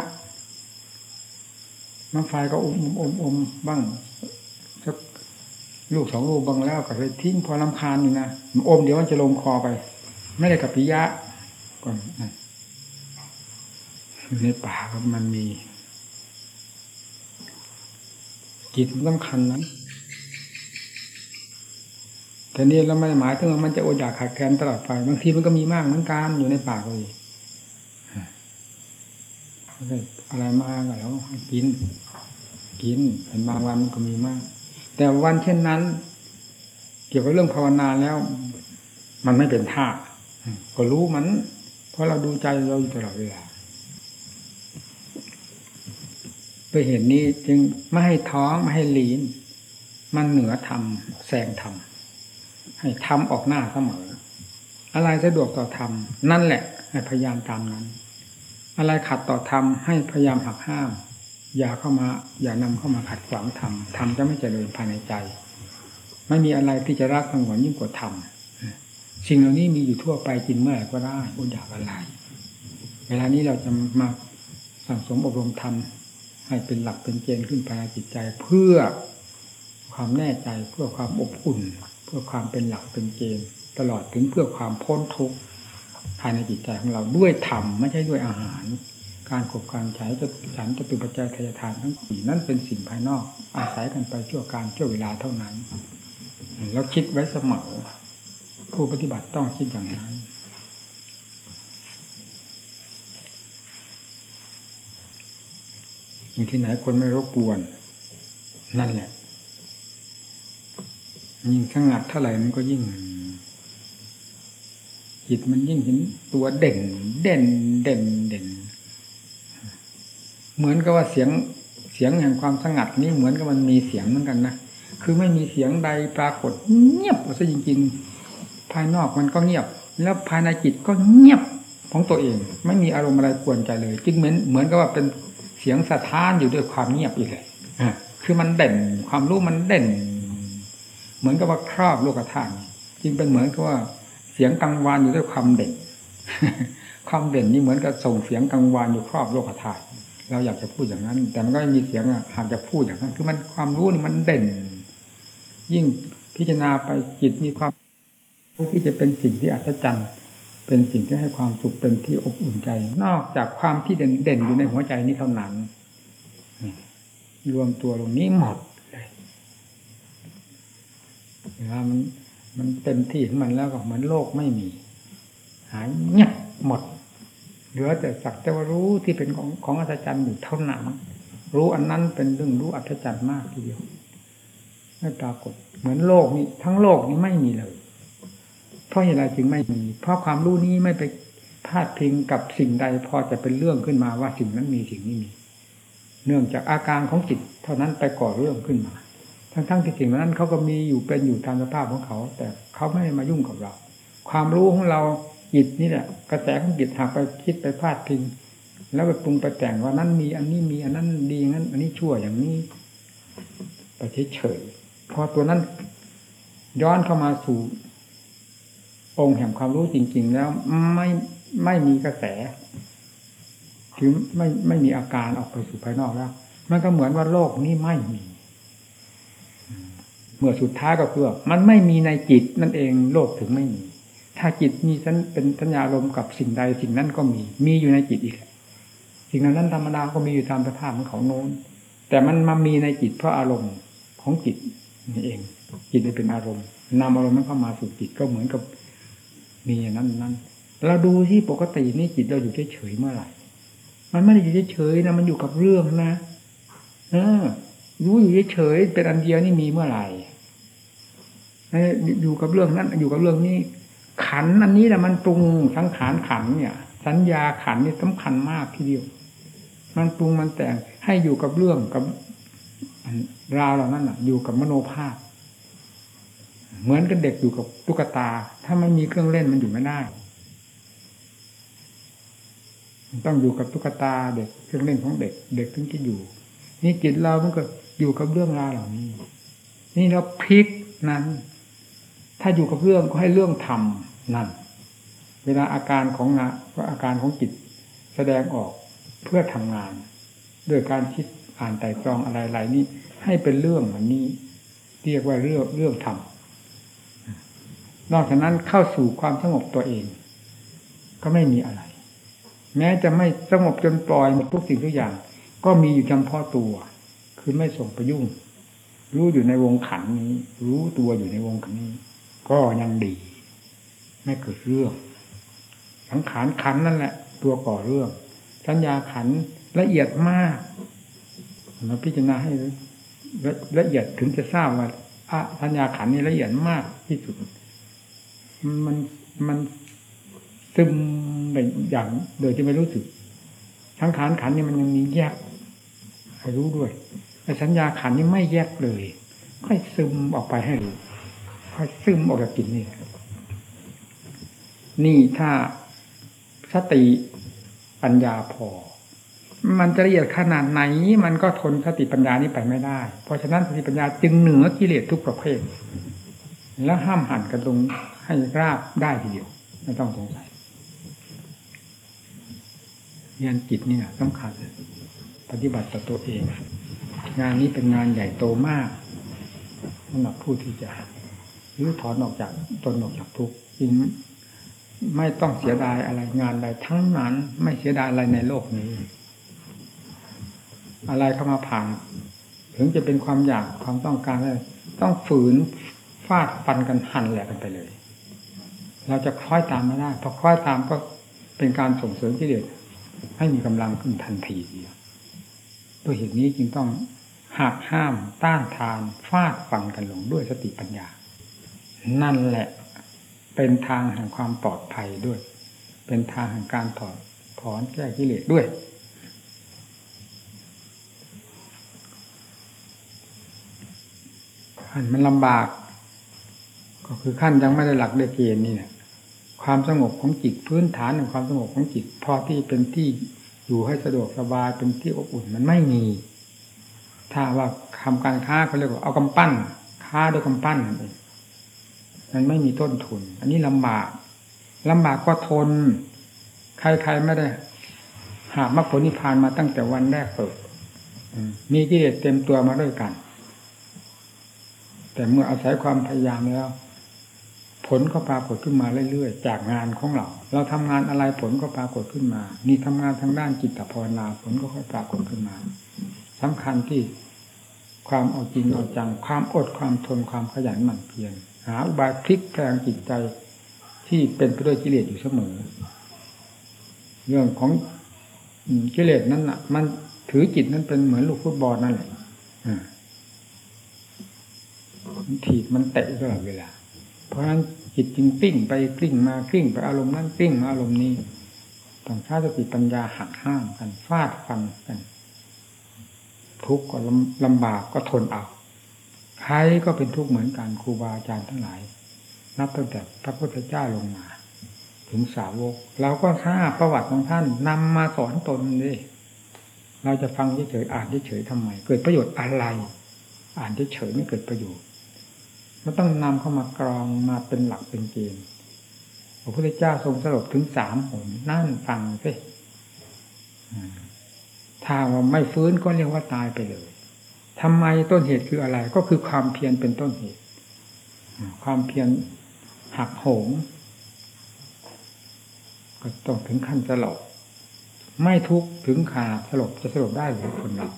มะไฟก็อมอมอมอมบ้างลูกสองลูกบางแล้วก็ไปทิ้งพอลำคาญอยู่นะอมเดี๋ยวมันจะลงคอไป ไม่ได้กับปิยะก่อนในป่ามันมีจิตสำคัญนั้น แต่นี่เราไม่หมายถึงว่ามันจะอดอยากขาดแคลนตลอดไปบางทีมันก็มีมากเหมือนกันอยู่ในป่าก็มีอะไรมากแล้วกิน กินเป็นบางวันมันก็มีมาก แต่วันเช่นนั้น เกี่ยวกับเรื่องภาวนาแล้ว มันไม่เป็นท่าก็รู้มัน เพราะเราดูใจเราอยู่ตลอดเวลาไปเห็นนี้จึงไม่ให้ท้องไม่ให้ลีน มันเหนือธรรมแซงธรรม ให้ธรรมออกหน้าเสมอ อะไรสะดวกต่อธรรมนั่นแหละให้พยายามตามนั้น อะไรขัดต่อธรรมให้พยายามหักห้าม อย่าเข้ามา อย่านำเข้ามาขัดขวางธรรมธรรมจะไม่เจริญภายในใจ ไม่มีอะไรที่จะรักสงวนยิ่งกว่าธรรมสิ่งเหล่านี้มีอยู่ทั่วไปกินเมื่อไหร่ก็ได้คุอยากอะไรเวลานี้เราจะมาสั่งสมอบรมธรรมให้เป็นหลักเป็นเกณฑ์ขึ้นภายในจิตใจเพื่อความแน่ใจเพื่อความอบอุ่น พื่อความเป็นหลักเป็นเกณฑ์ตลอดถึงเพื่อความพ้นทุกข์ภายในจิตใจของเราด้วยธรรมไม่ใช่ด้วยอาหาร การขบการใช้จะฉันจะเป็นปัจจัยทายทานทั้งสี่นั่นเป็นสิ่งภายนอก อาศัยกันไปชั่วการชั่วเวลาเท่านั้น แล้วคิดไว้เสมอผู้ปฏิบัติต้องคิดอย่างนั้นอยู่ที่ไหนคนไม่รบกวน นั่นแหละ ยิ่งสงัดเท่าไหร่มันก็ยิ่ง จิตมันยิ่งเห็นตัวเด่น เด่นเด่นเด่น เหมือนกับว่าเสียงเสียงแห่งความสงัดนี่เหมือนกับมันมีเสียงเหมือนกันนะคือไม่มีเสียงใดปรากฏ เงียบซะจริง ๆ ภายนอกมันก็เงียบ แล้วภายในจิตก็เงียบของตัวเอง ไม่มีอารมณ์อะไรกวนใจเลย จึงเหมือนเหมือนกับว่าเป็นเสียงสะท้านอยู่ด้วยความเงียบอีกเลยคือมันเด่นความรู้มันเด่น เหมือนกับว่าครอบโลกธาตุจึงเป็นเหมือนกับว่าเสียงกังวานอยู่ด้วยความเด่น ความเด่นนี่เหมือนกับส่งเสียงกังวานอยู่ครอบโลกธาตุเราอยากจะพูดอย่างนั้น แต่มันก็ไม่มีเสียงหากจะพูดอย่างนั้น คือมันความรู้นี่มันเด่น ยิ่งพิจารณาไปจิตมีความที่จะเป็นสิ่งที่อัศจรรย์เป็นสิ่งที่ให้ความสุขเป็นที่อบอุ่นใจ นอกจากความที่เด่นเด่นอยู่ในหัวใจนี้เท่านั้นรวมตัวลงนี้หมด เลยเวลามันมันเต็มที่ของมันแล้วก็เหมือนโลกไม่มี หายเงียบหมด เหลือแต่สักแต่ว่ารู้ที่เป็นของของอัศจรรย์อยู่เท่านั้นรู้อันนั้นเป็นเรื่องรู้อัศจรรย์มากทีเดียวไม่ปรากฏ เหมือนโลกนี้ ทั้งโลกนี้ไม่มีเลย เพราะเหตุไรจึงไม่มี เพราะความรู้นี้ไม่ไปพาดพิงกับสิ่งใดพอจะเป็นเรื่องขึ้นมาว่าสิ่งนั้นมีสิ่งนี้มี เนื่องจากอาการของจิต เท่านั้นไปก่อเรื่องขึ้นมา ทั้งๆที่สิ่งนั้นเขาก็มีอยู่เป็นอยู่ตามสภาพของเขา แต่เขาไม่มายุ่งกับเรา ความรู้ของเราจิตนี่แหละกระแสของจิตหากไปคิดไปพลาดพิงแล้วไปปรุงไปแต่งว่านั้นมีอันนี้มีอันนั้นดีงั้น อันนี้ชั่วอย่างนี้ไปเฉยๆพอตัวนั้นย้อนเข้ามาสู่ องค์แห่งความรู้จริง ๆ แล้วไม่ไม่มีกระแสคือไม่ไม่มีอาการออกไปสู่ภายนอกแล้ว มันก็เหมือนว่าโลกนี้ไม่มี เมื่อสุดท้ายก็คือมันไม่มีในจิตนั่นเองโลกถึงไม่มี ถ้าจิตมีเป็นสัญญาลมกับสิ่งใดสิ่งนั้นก็มี มีอยู่ในจิตอีกสิ่งนั้นธรรมดาก็มีอยู่ตามสภาพของเขาโน้น แต่มันมามีในจิตเพราะอารมณ์ของจิตนี่เอง จิตเป็นอารมณ์นำอารมณ์นั้นเข้ามาสู่จิตก็เหมือนกับมีอย่างนั้นนั้นเราดูที่ปกตินี่จิตเราอยู่เฉยๆเมื่อไหร่ มันไม่ได้อยู่เฉยๆนะมันอยู่กับเรื่องนะ เออ รู้อยู่เฉยๆเป็นอันเดียวนี่มีเมื่อไหร่ อยู่กับเรื่องนั้นอยู่กับเรื่องนี้ ขันอันนี้แหละมันปรุงสังขารขันเนี่ย สัญญาขันนี่สำคัญมากทีเดียว มันปรุงมันแต่งให้อยู่กับเรื่องกับราวเหล่านั้นอะ อยู่กับมโนภาพ เหมือนกับเด็กอยู่กับตุ๊กตา ถ้าไม่มีเครื่องเล่นมันอยู่ไม่ได้ต้องอยู่กับตุ๊กตาเด็กเครื่องเล่นของเด็ก เด็กถึงจะอยู่ นี่จิตเรามันก็อยู่กับเรื่องราวเหล่านี้ นี่เราพลิกนั้น ถ้าอยู่กับเรื่องก็ให้เรื่องทำนั่น เวลาอาการของงานก็อาการของจิตแสดงออกเพื่อทำงานด้วยการคิดอ่านไต่ตรองอะไรๆนี้ให้เป็นเรื่องอันนี้ เรียกว่าเรื่องเรื่องธรรมนอกจากนั้นเข้าสู่ความสงบตัวเอง ก็ไม่มีอะไร แม้จะไม่สงบจนปล่อยหมดทุกสิ่งทุกอย่าง ก็มีอยู่จำเพาะตัว คือไม่ส่งไปยุ่ง รู้อยู่ในวงขันนี้ รู้ตัวอยู่ในวงขันนี้ ก็ยังดี ไม่เกิดเรื่องสังขารขันนั่นแหละ ตัวก่อเรื่อง สัญญาขันละเอียดมากมาพิจารณาให้ละเอียดถึงจะทราบว่าอะสัญญาขันนี้ละเอียดมากที่สุด มันมันซึมไปอย่างโดยที่ไม่รู้สึกสังขารขันนี่มันยังมีแยกให้รู้ด้วยไอ้สัญญาขันนี่ไม่แยกเลย ค่อยซึมออกไปให้รู้ ค่อยซึมออกจากจิตนี่นี่ถ้าสติปัญญาพอ มันจะละเอียดขนาดไหน มันก็ทนสติปัญญานี้ไปไม่ได้ เพราะฉะนั้นสติปัญญาจึงเหนือกิเลสทุกประเภท แล้วห้ามหันกันลงให้ราบได้ทีเดียว ไม่ต้องสงสัยเรียนจิตนี่นะสำคัญปฏิบัติต่อตัวเอง งานนี้เป็นงานใหญ่โตมากสำหรับผู้ที่จะ รือถอนออกจากตนออกจากทุกข์จริงไม่ต้องเสียดายอะไรงานใดทั้งนั้น ไม่เสียดายอะไรในโลกนี้ อะไรเข้ามาผ่าน ถึงจะเป็นความอยากความต้องการอะไรต้องฝืนฟาดฟันกันหั่นแหลกกันไปเลย เราจะคล้อยตามไม่ได้พอคล้อยตามก็เป็นการส่งเสริมกิเลสให้มีกำลังขึ้นทันทีเดียวด้วยเหตุนี้จึงต้องหักห้ามต้านทานฟาดฟันกันลงด้วยสติปัญญา นั่นแหละ เป็นทางแห่งความปลอดภัยด้วย เป็นทางแห่งการถอดถอนแก้กิเลสด้วย ขั้นมันลำบาก ก็คือขั้นยังไม่ได้หลักได้เกณฑ์นี่นะความสงบของจิตพื้นฐานของความสงบของจิตพอที่เป็นที่อยู่ให้สะดวกสบายเป็นที่อบอุ่นมันไม่มี ถ้าว่าทำการค้าเขาเรียกว่าเอากำปั้น ค้าด้วยกำปั้นนั่นเอง มันไม่มีต้นทุน อันนี้ลำบากลำบากก็ทน ใครๆไม่ได้ หามรรคผลนิพพานมาตั้งแต่วันแรกเปิดมีกิเลสเต็มตัวมาด้วยกัน แต่เมื่ออาศัยความพยายามแล้ว ผลก็ปรากฏขึ้นมาเรื่อยๆ จากงานของเรา เราทำงานอะไรผลก็ปรากฏขึ้นมา นี่ทำงานทางด้านจิตภาวนาผลก็ค่อยปรากฏขึ้นมาสำคัญที่ความเอาจริงเอาจัง ความอดความทนความขยันหมั่นเพียร หาอุบายพลิกแปลงจิตใจที่เป็นไปด้วยกิเลสอยู่เสมอ เรื่องของกิเลสนั้นอะ มันถือจิตนั้นเป็นเหมือนลูกฟุตบอลนั่นแหละมันถีบมันเตะตลอดเวลา เพราะฉะนั้นจิตจึงปิ้งไปกลิ้งมากลิ้งไปอารมณ์นั้นกลิ้งมาอารมณ์นี้ต้องใช้สติปัญญาหักห้ามกันฟาดฟันกัน ทุกข์ก็ลำบากก็ทนเอา ใครก็เป็นทุกข์เหมือนกันครูบาอาจารย์ทั้งหลาย นับตั้งแต่พระพุทธเจ้าลงมา ถึงสาวก เราก็ทราบประวัติของท่านนำมาสอนตนเลยเราจะฟังเฉยๆอ่านเฉยๆทำไม เกิดประโยชน์อะไร อ่านเฉยๆไม่เกิดประโยชน์มันต้องนำเข้ามากรองมาเป็นหลักเป็นเกณฑ์พระพุทธเจ้าทรงสรุปถึงสามหนนั่นฟังสิถ้าว่าไม่ฟื้นก็เรียกว่าตายไปเลย ทำไมต้นเหตุคืออะไร ก็คือความเพียรเป็นต้นเหตุ ความเพียรหักโหมก็ต้องถึงขั้นสลบไม่ทุกถึงขาสลบจะสลบได้หรือคนเรา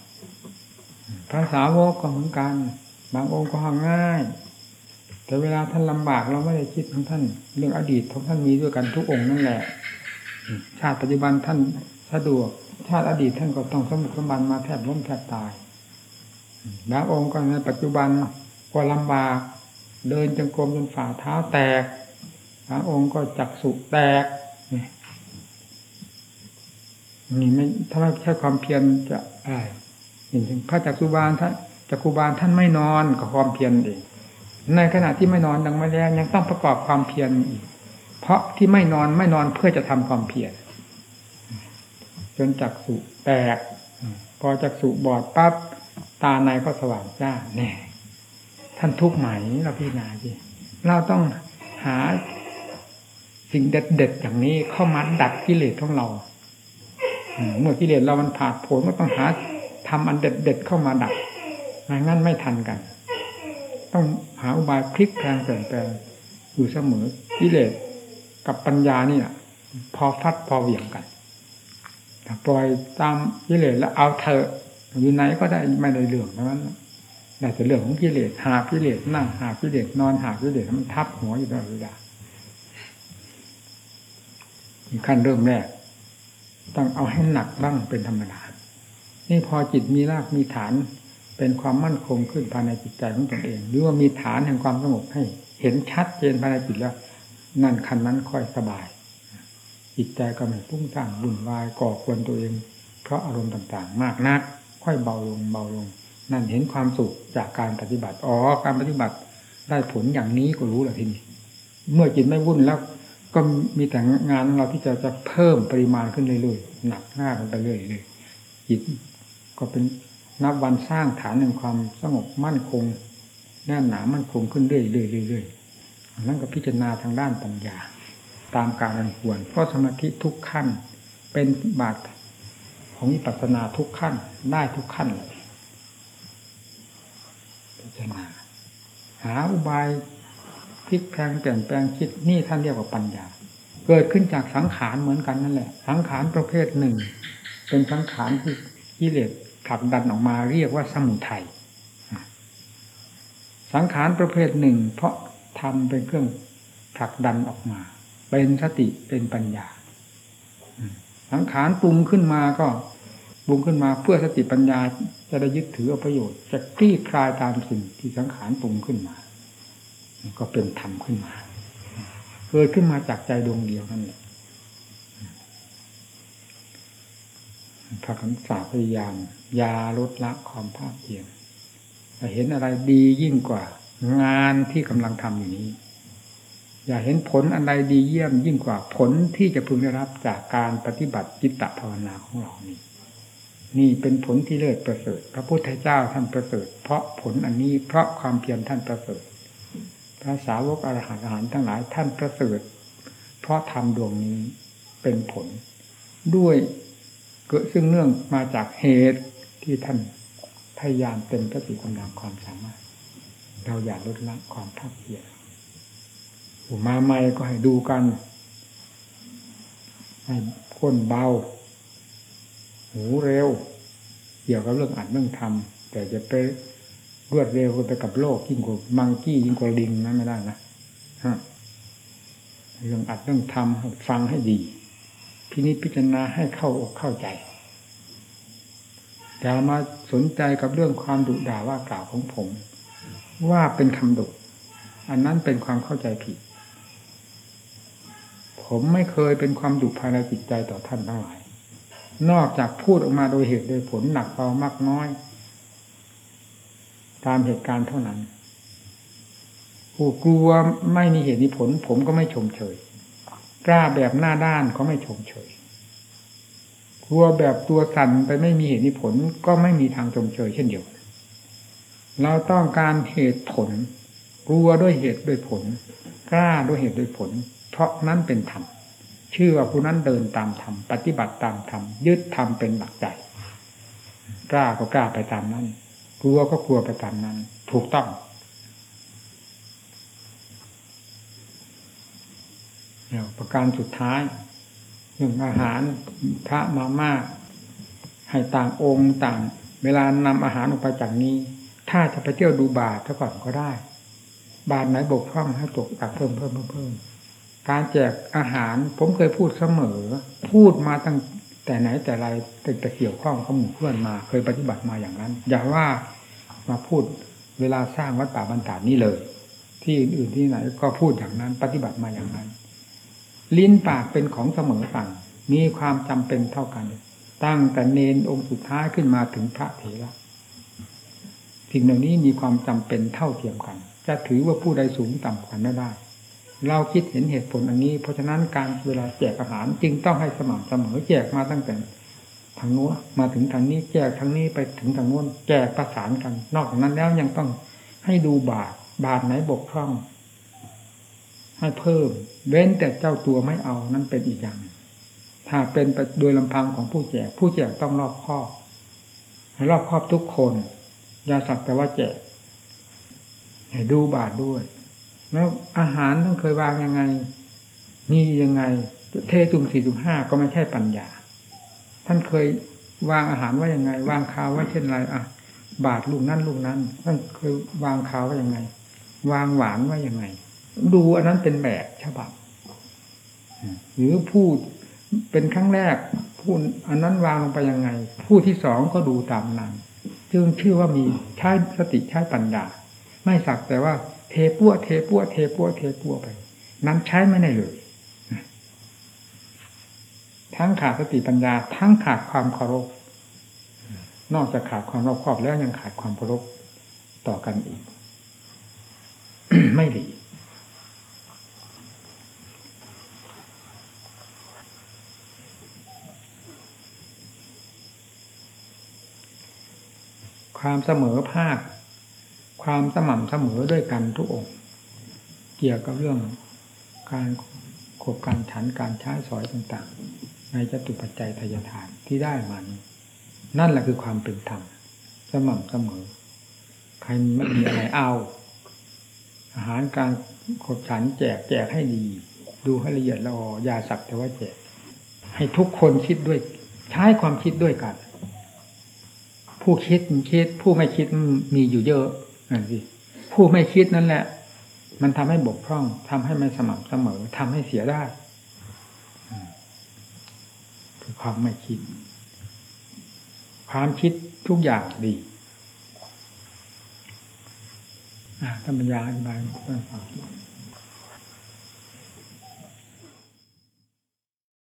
ภาษาวกก็เหมือนกัน บางองค์ก็หาง่าย แต่เวลาท่านลำบากเราไม่ได้คิดของท่าน เรื่องอดีตของท่านมีด้วยกันทุกองค์นั่นแหละ ชาติปัจจุบันท่านสะดวก ชาติอดีตท่านก็ต้องสมบุกสมบันมาแทบล้มแทบตาย บางองค์ก็ในปัจจุบันก็ลำบาก เดินจงกรมจนฝ่าเท้าแตกบางองค์ก็จักสุแตกนี่ไม่ถ้าไม่ใช่ความเพียรจะอะไรเห็นถึงพระจักสุบาลท่านจักคุบาลท่านไม่นอนกับความเพียรเองในขณะที่ไม่นอนดังไม่แล้วยังต้องประกอบความเพียรอีก เพราะที่ไม่นอนไม่นอนเพื่อจะทำความเพียรจนจักสุแตกพอจักสุบอดปั๊บ ตาในก็สว่างจ้าแน่ท่านทุกข์ไหมเราพิจารณาสิเราต้องหาสิ่งเด็ดๆอย่างนี้เข้ามาดัดกิเลสของเราเมื่อกิเลสเรามันผ่าผลก็ต้องหาทำอันเด็ดๆเข้ามาดัดไม่งั้นไม่ทันกัน ต้องหาอุบายพลิกแปลงเปลี่ยนแปลงอยู่เสมอกิเลสกับปัญญานี่ะพอฟัดพอเหวี่ยงกันปล่อยตามกิเลสแล้วเอาเถอะ อยู่ไหนก็ได้ไม่ได้เรื่องนั้นแต่เรื่องของกิเลสหากิเลสนั่งหากิเลสนอนหากิเลสมันทับหัวอยู่ตลอดเวลาขั้นเริ่มแรกต้องเอาให้หนักบ้างเป็นธรรมดานี่พอจิตมีรากมีฐานเป็นความมั่นคงขึ้นภายในจิตใจของตนเอง หรือว่ามีฐานแห่งความสงบให้ เห็นชัดเจนภายในจิตแล้ว นั่นคันนั้นค่อยสบาย จิตใจก็ไม่พุ่งสร้างวุ่นวายก่อควรตัวเอง เพราะอารมณ์ต่างๆ มากนัก ค่อยเบาลงเบาลง นั่นเห็นความสุขจากการปฏิบัติอ๋อการปฏิบัติได้ผลอย่างนี้ก็รู้แหละทีนี้เมื่อจิตไม่วุ่นแล้ว ก็มีแต่งานเราที่จะจะเพิ่มปริมาณขึ้นเรื่อยๆหนักหน้ากันไปเรื่อยๆจิตก็เป็นนับวันสร้างฐานแห่งความสงบมั่นคงแน่นหนามั่นคงขึ้นเรื่อยๆเรื่อยๆนั่นก็พิจารณาทางด้านปัญญา ตามการอันควรเพราะสมาธิทุกขั้นเป็นบาท ของวิปัสสนาทุกขั้น ได้ทุกขั้นเลยพิจารณาหาอุบายพลิกแพลงเปลี่ยนแปลงคิดนี่ท่านเรียกว่าปัญญา เกิดขึ้นจากสังขารเหมือนกันนั่นแหละ สังขารประเภทหนึ่ง เป็นสังขารที่กิเลสผลักดันออกมาเรียกว่าสมุทัยสังขารประเภทหนึ่ง เพราะทำเป็นเครื่องผลักดันออกมา เป็นสติเป็นปัญญา สังขารปรุงขึ้นมาก็ ปรุงขึ้นมาเพื่อสติปัญญาจะได้ยึดถือเอาประโยชน์ จะคลี่คลายตามสิ่งที่สังขารปรุงขึ้นมา ก็เป็นธรรมขึ้นมาเกิดขึ้นมาจากใจดวงเดียวนั่นแหละพระคำสาพยายาม ยาลดละความภาคเพียรเห็นอะไรดียิ่งกว่า งานที่กำลังทำอยู่นี้ อย่าเห็นผลอะไรดีเยี่ยมยิ่งกว่าผลที่จะพึงได้รับจากการปฏิบัติจิตตภาวนาของเรานี่ นี่เป็นผลที่เลิศประเสริฐ พระพุทธเจ้าท่านประเสริฐ เพราะผลอันนี้เพราะความเพียรท่านประเสริฐ พระสาวกอรหันต์อาหารทั้งหลายท่านประเสริฐ เพราะทำดวงนี้เป็นผล ด้วยเกิดซึ่งเนื่องมาจากเหตุที่ท่านพยายามเต็มสติกำลังความสามารถ เราอย่าลดละความภาคเพียรมาใหม่ก็ให้ดูกันให้ก้นเบา หูเร็ว เกี่ยวกับเรื่องอัดเรื่องทำแต่จะไปรวดเร็วไปกับโลกยิ่งกว่ามังกี้ยิ่งกว่าลิงนั้นไม่ได้นะฮะเรื่องอัดเรื่องทำฟังให้ดี พินิจพิจารณาให้เข้าอกเข้าใจอย่ามาสนใจกับเรื่องความดุด่าว่ากล่าวของผม ว่าเป็นคำดุอันนั้นเป็นความเข้าใจผิด ผมไม่เคยเป็นความดุภายในจิตใจต่อท่านทั้งหลาย นอกจากพูดออกมาโดยเหตุโดยผลหนักเบามากน้อย ตามเหตุการณ์เท่านั้น ผู้กลัวไม่มีเหตุมีผล ผมก็ไม่ชมเชยกล้าแบบหน้าด้านก็ไม่ชมเชยกลัวแบบตัวสั่นไปไม่มีเหตุมีผลก็ไม่มีทางชมเชยเช่นเดียวกันเราต้องการเหตุผล กลัวด้วยเหตุด้วยผล กล้าด้วยเหตุด้วยผล เพราะนั้นเป็นธรรม ชื่อว่าผู้นั้นเดินตามธรรมปฏิบัติตามธรรมยึดธรรมเป็นหลักใจกล้าก็กล้าไปตามนั้นกลัวก็กลัวไปตามนั้น ถูกต้องเนี่ยประการสุดท้ายเรื่องอาหารพระมามาให้ต่างองค์ต่าง เวลานำอาหารออกไปจากนี้ ถ้าจะไปเที่ยวดูบาทซะก่อนก็ได้ บาทไหนบกพร่องให้ตกตักเพิ่มเพิ่มเพิ่มเพิ่ม การแจกอาหารผมเคยพูดเสมอ พูดมาตั้งแต่ไหนแต่ไรแต่แต่เกี่ยวข้องกับหมู่เพื่อนมา เคยปฏิบัติมาอย่างนั้น อย่าว่ามาพูดเวลาสร้างวัดป่าบรรดานี่เลย ที่อื่นที่ไหน ก็พูดอย่างนั้น ปฏิบัติมาอย่างนั้น ลิ้นปากเป็นของเสมอกันมีความจำเป็นเท่ากัน ตั้งแต่เนนองค์สุดท้ายขึ้นมาถึงพระเถระสิ่งเหล่านี้มีความจำเป็นเท่าเทียมกัน จะถือว่าผู้ใดสูงต่ำกว่าไม่ได้ เราคิดเห็นเหตุผลอันนี้ เพราะฉะนั้นการเวลาแจกอาหารจึงต้องให้สม่ำเสมอแจกมาตั้งแต่ทางโน้นมาถึงทางนี้แจกทางนี้ไปถึงทางโน้นแจกประสานกัน นอกจากนั้นแล้วยังต้องให้ดูบาทบาทไหนบกพร่อง ให้เพิ่ม เว้นแต่เจ้าตัวไม่เอานั่นเป็นอีกอย่าง ถ้าเป็นไปโดยลำพังของผู้แจก ผู้แจกต้องรอบครอบรอบครอบทุกคนอย่าสักแต่ว่าแจกให้ดูบาทด้วย แล้วอาหารต้องเคยวางยังไงนี่ยังไง เทตุ่มสี่ตุ่มห้าก็ไม่ใช่ปัญญา ท่านเคยวางอาหารว่ายังไง วางคาวว่าเช่นไรอะ บาทลูกนั้นลูกนั้น ท่านเคยวางคาวว่ายังไง วางหวานว่ายังไง ดูอันนั้นเป็นแบบฉบับหรือพูดเป็นครั้งแรกพูดอันนั้นวางลงไปยังไง ผู้ที่สองก็ดูตามนั้น จึงชื่อว่ามีใช้สติใช้ปัญญา ไม่สักแต่ว่า เทปั้วเทปั้วเทปั้วเทปั้วไป นั้นใช้ไม่ได้เลย ทั้งขาดสติปัญญา ทั้งขาดความเคารพ นอกจากขาดความรอบคอบแล้วยังขาดความเคารพต่อกันอีก ไม่ดีความเสมอภาค ความสม่ำเสมอด้วยกันทุกองค์เกี่ยวกับเรื่องการขบการฉันการใช้สอยต่างๆ ในจตุปัจจัยทายทานที่ได้มานี้นั่นแหละคือความเป็นธรรมสม่ำเสมอ ใครไม่มีอะไรเอา อาหารการขบฉันแจกแจกให้ดี ดูให้ละเอียดละออยาสักแต่ว่าแจก ให้ทุกคนคิดด้วย ใช้ความคิดด้วยกัน ผู้คิดมันคิด ผู้ไม่คิดมีอยู่เยอะ นั่นสิผู้ไม่คิดนั่นแหละ มันทำให้บกพร่องทำให้ไม่สม่ำเสมอทำให้เสียได้คือความไม่คิด ความคิดทุกอย่างดีท่านปัญญาอธิบายให้เพื่อนฟัง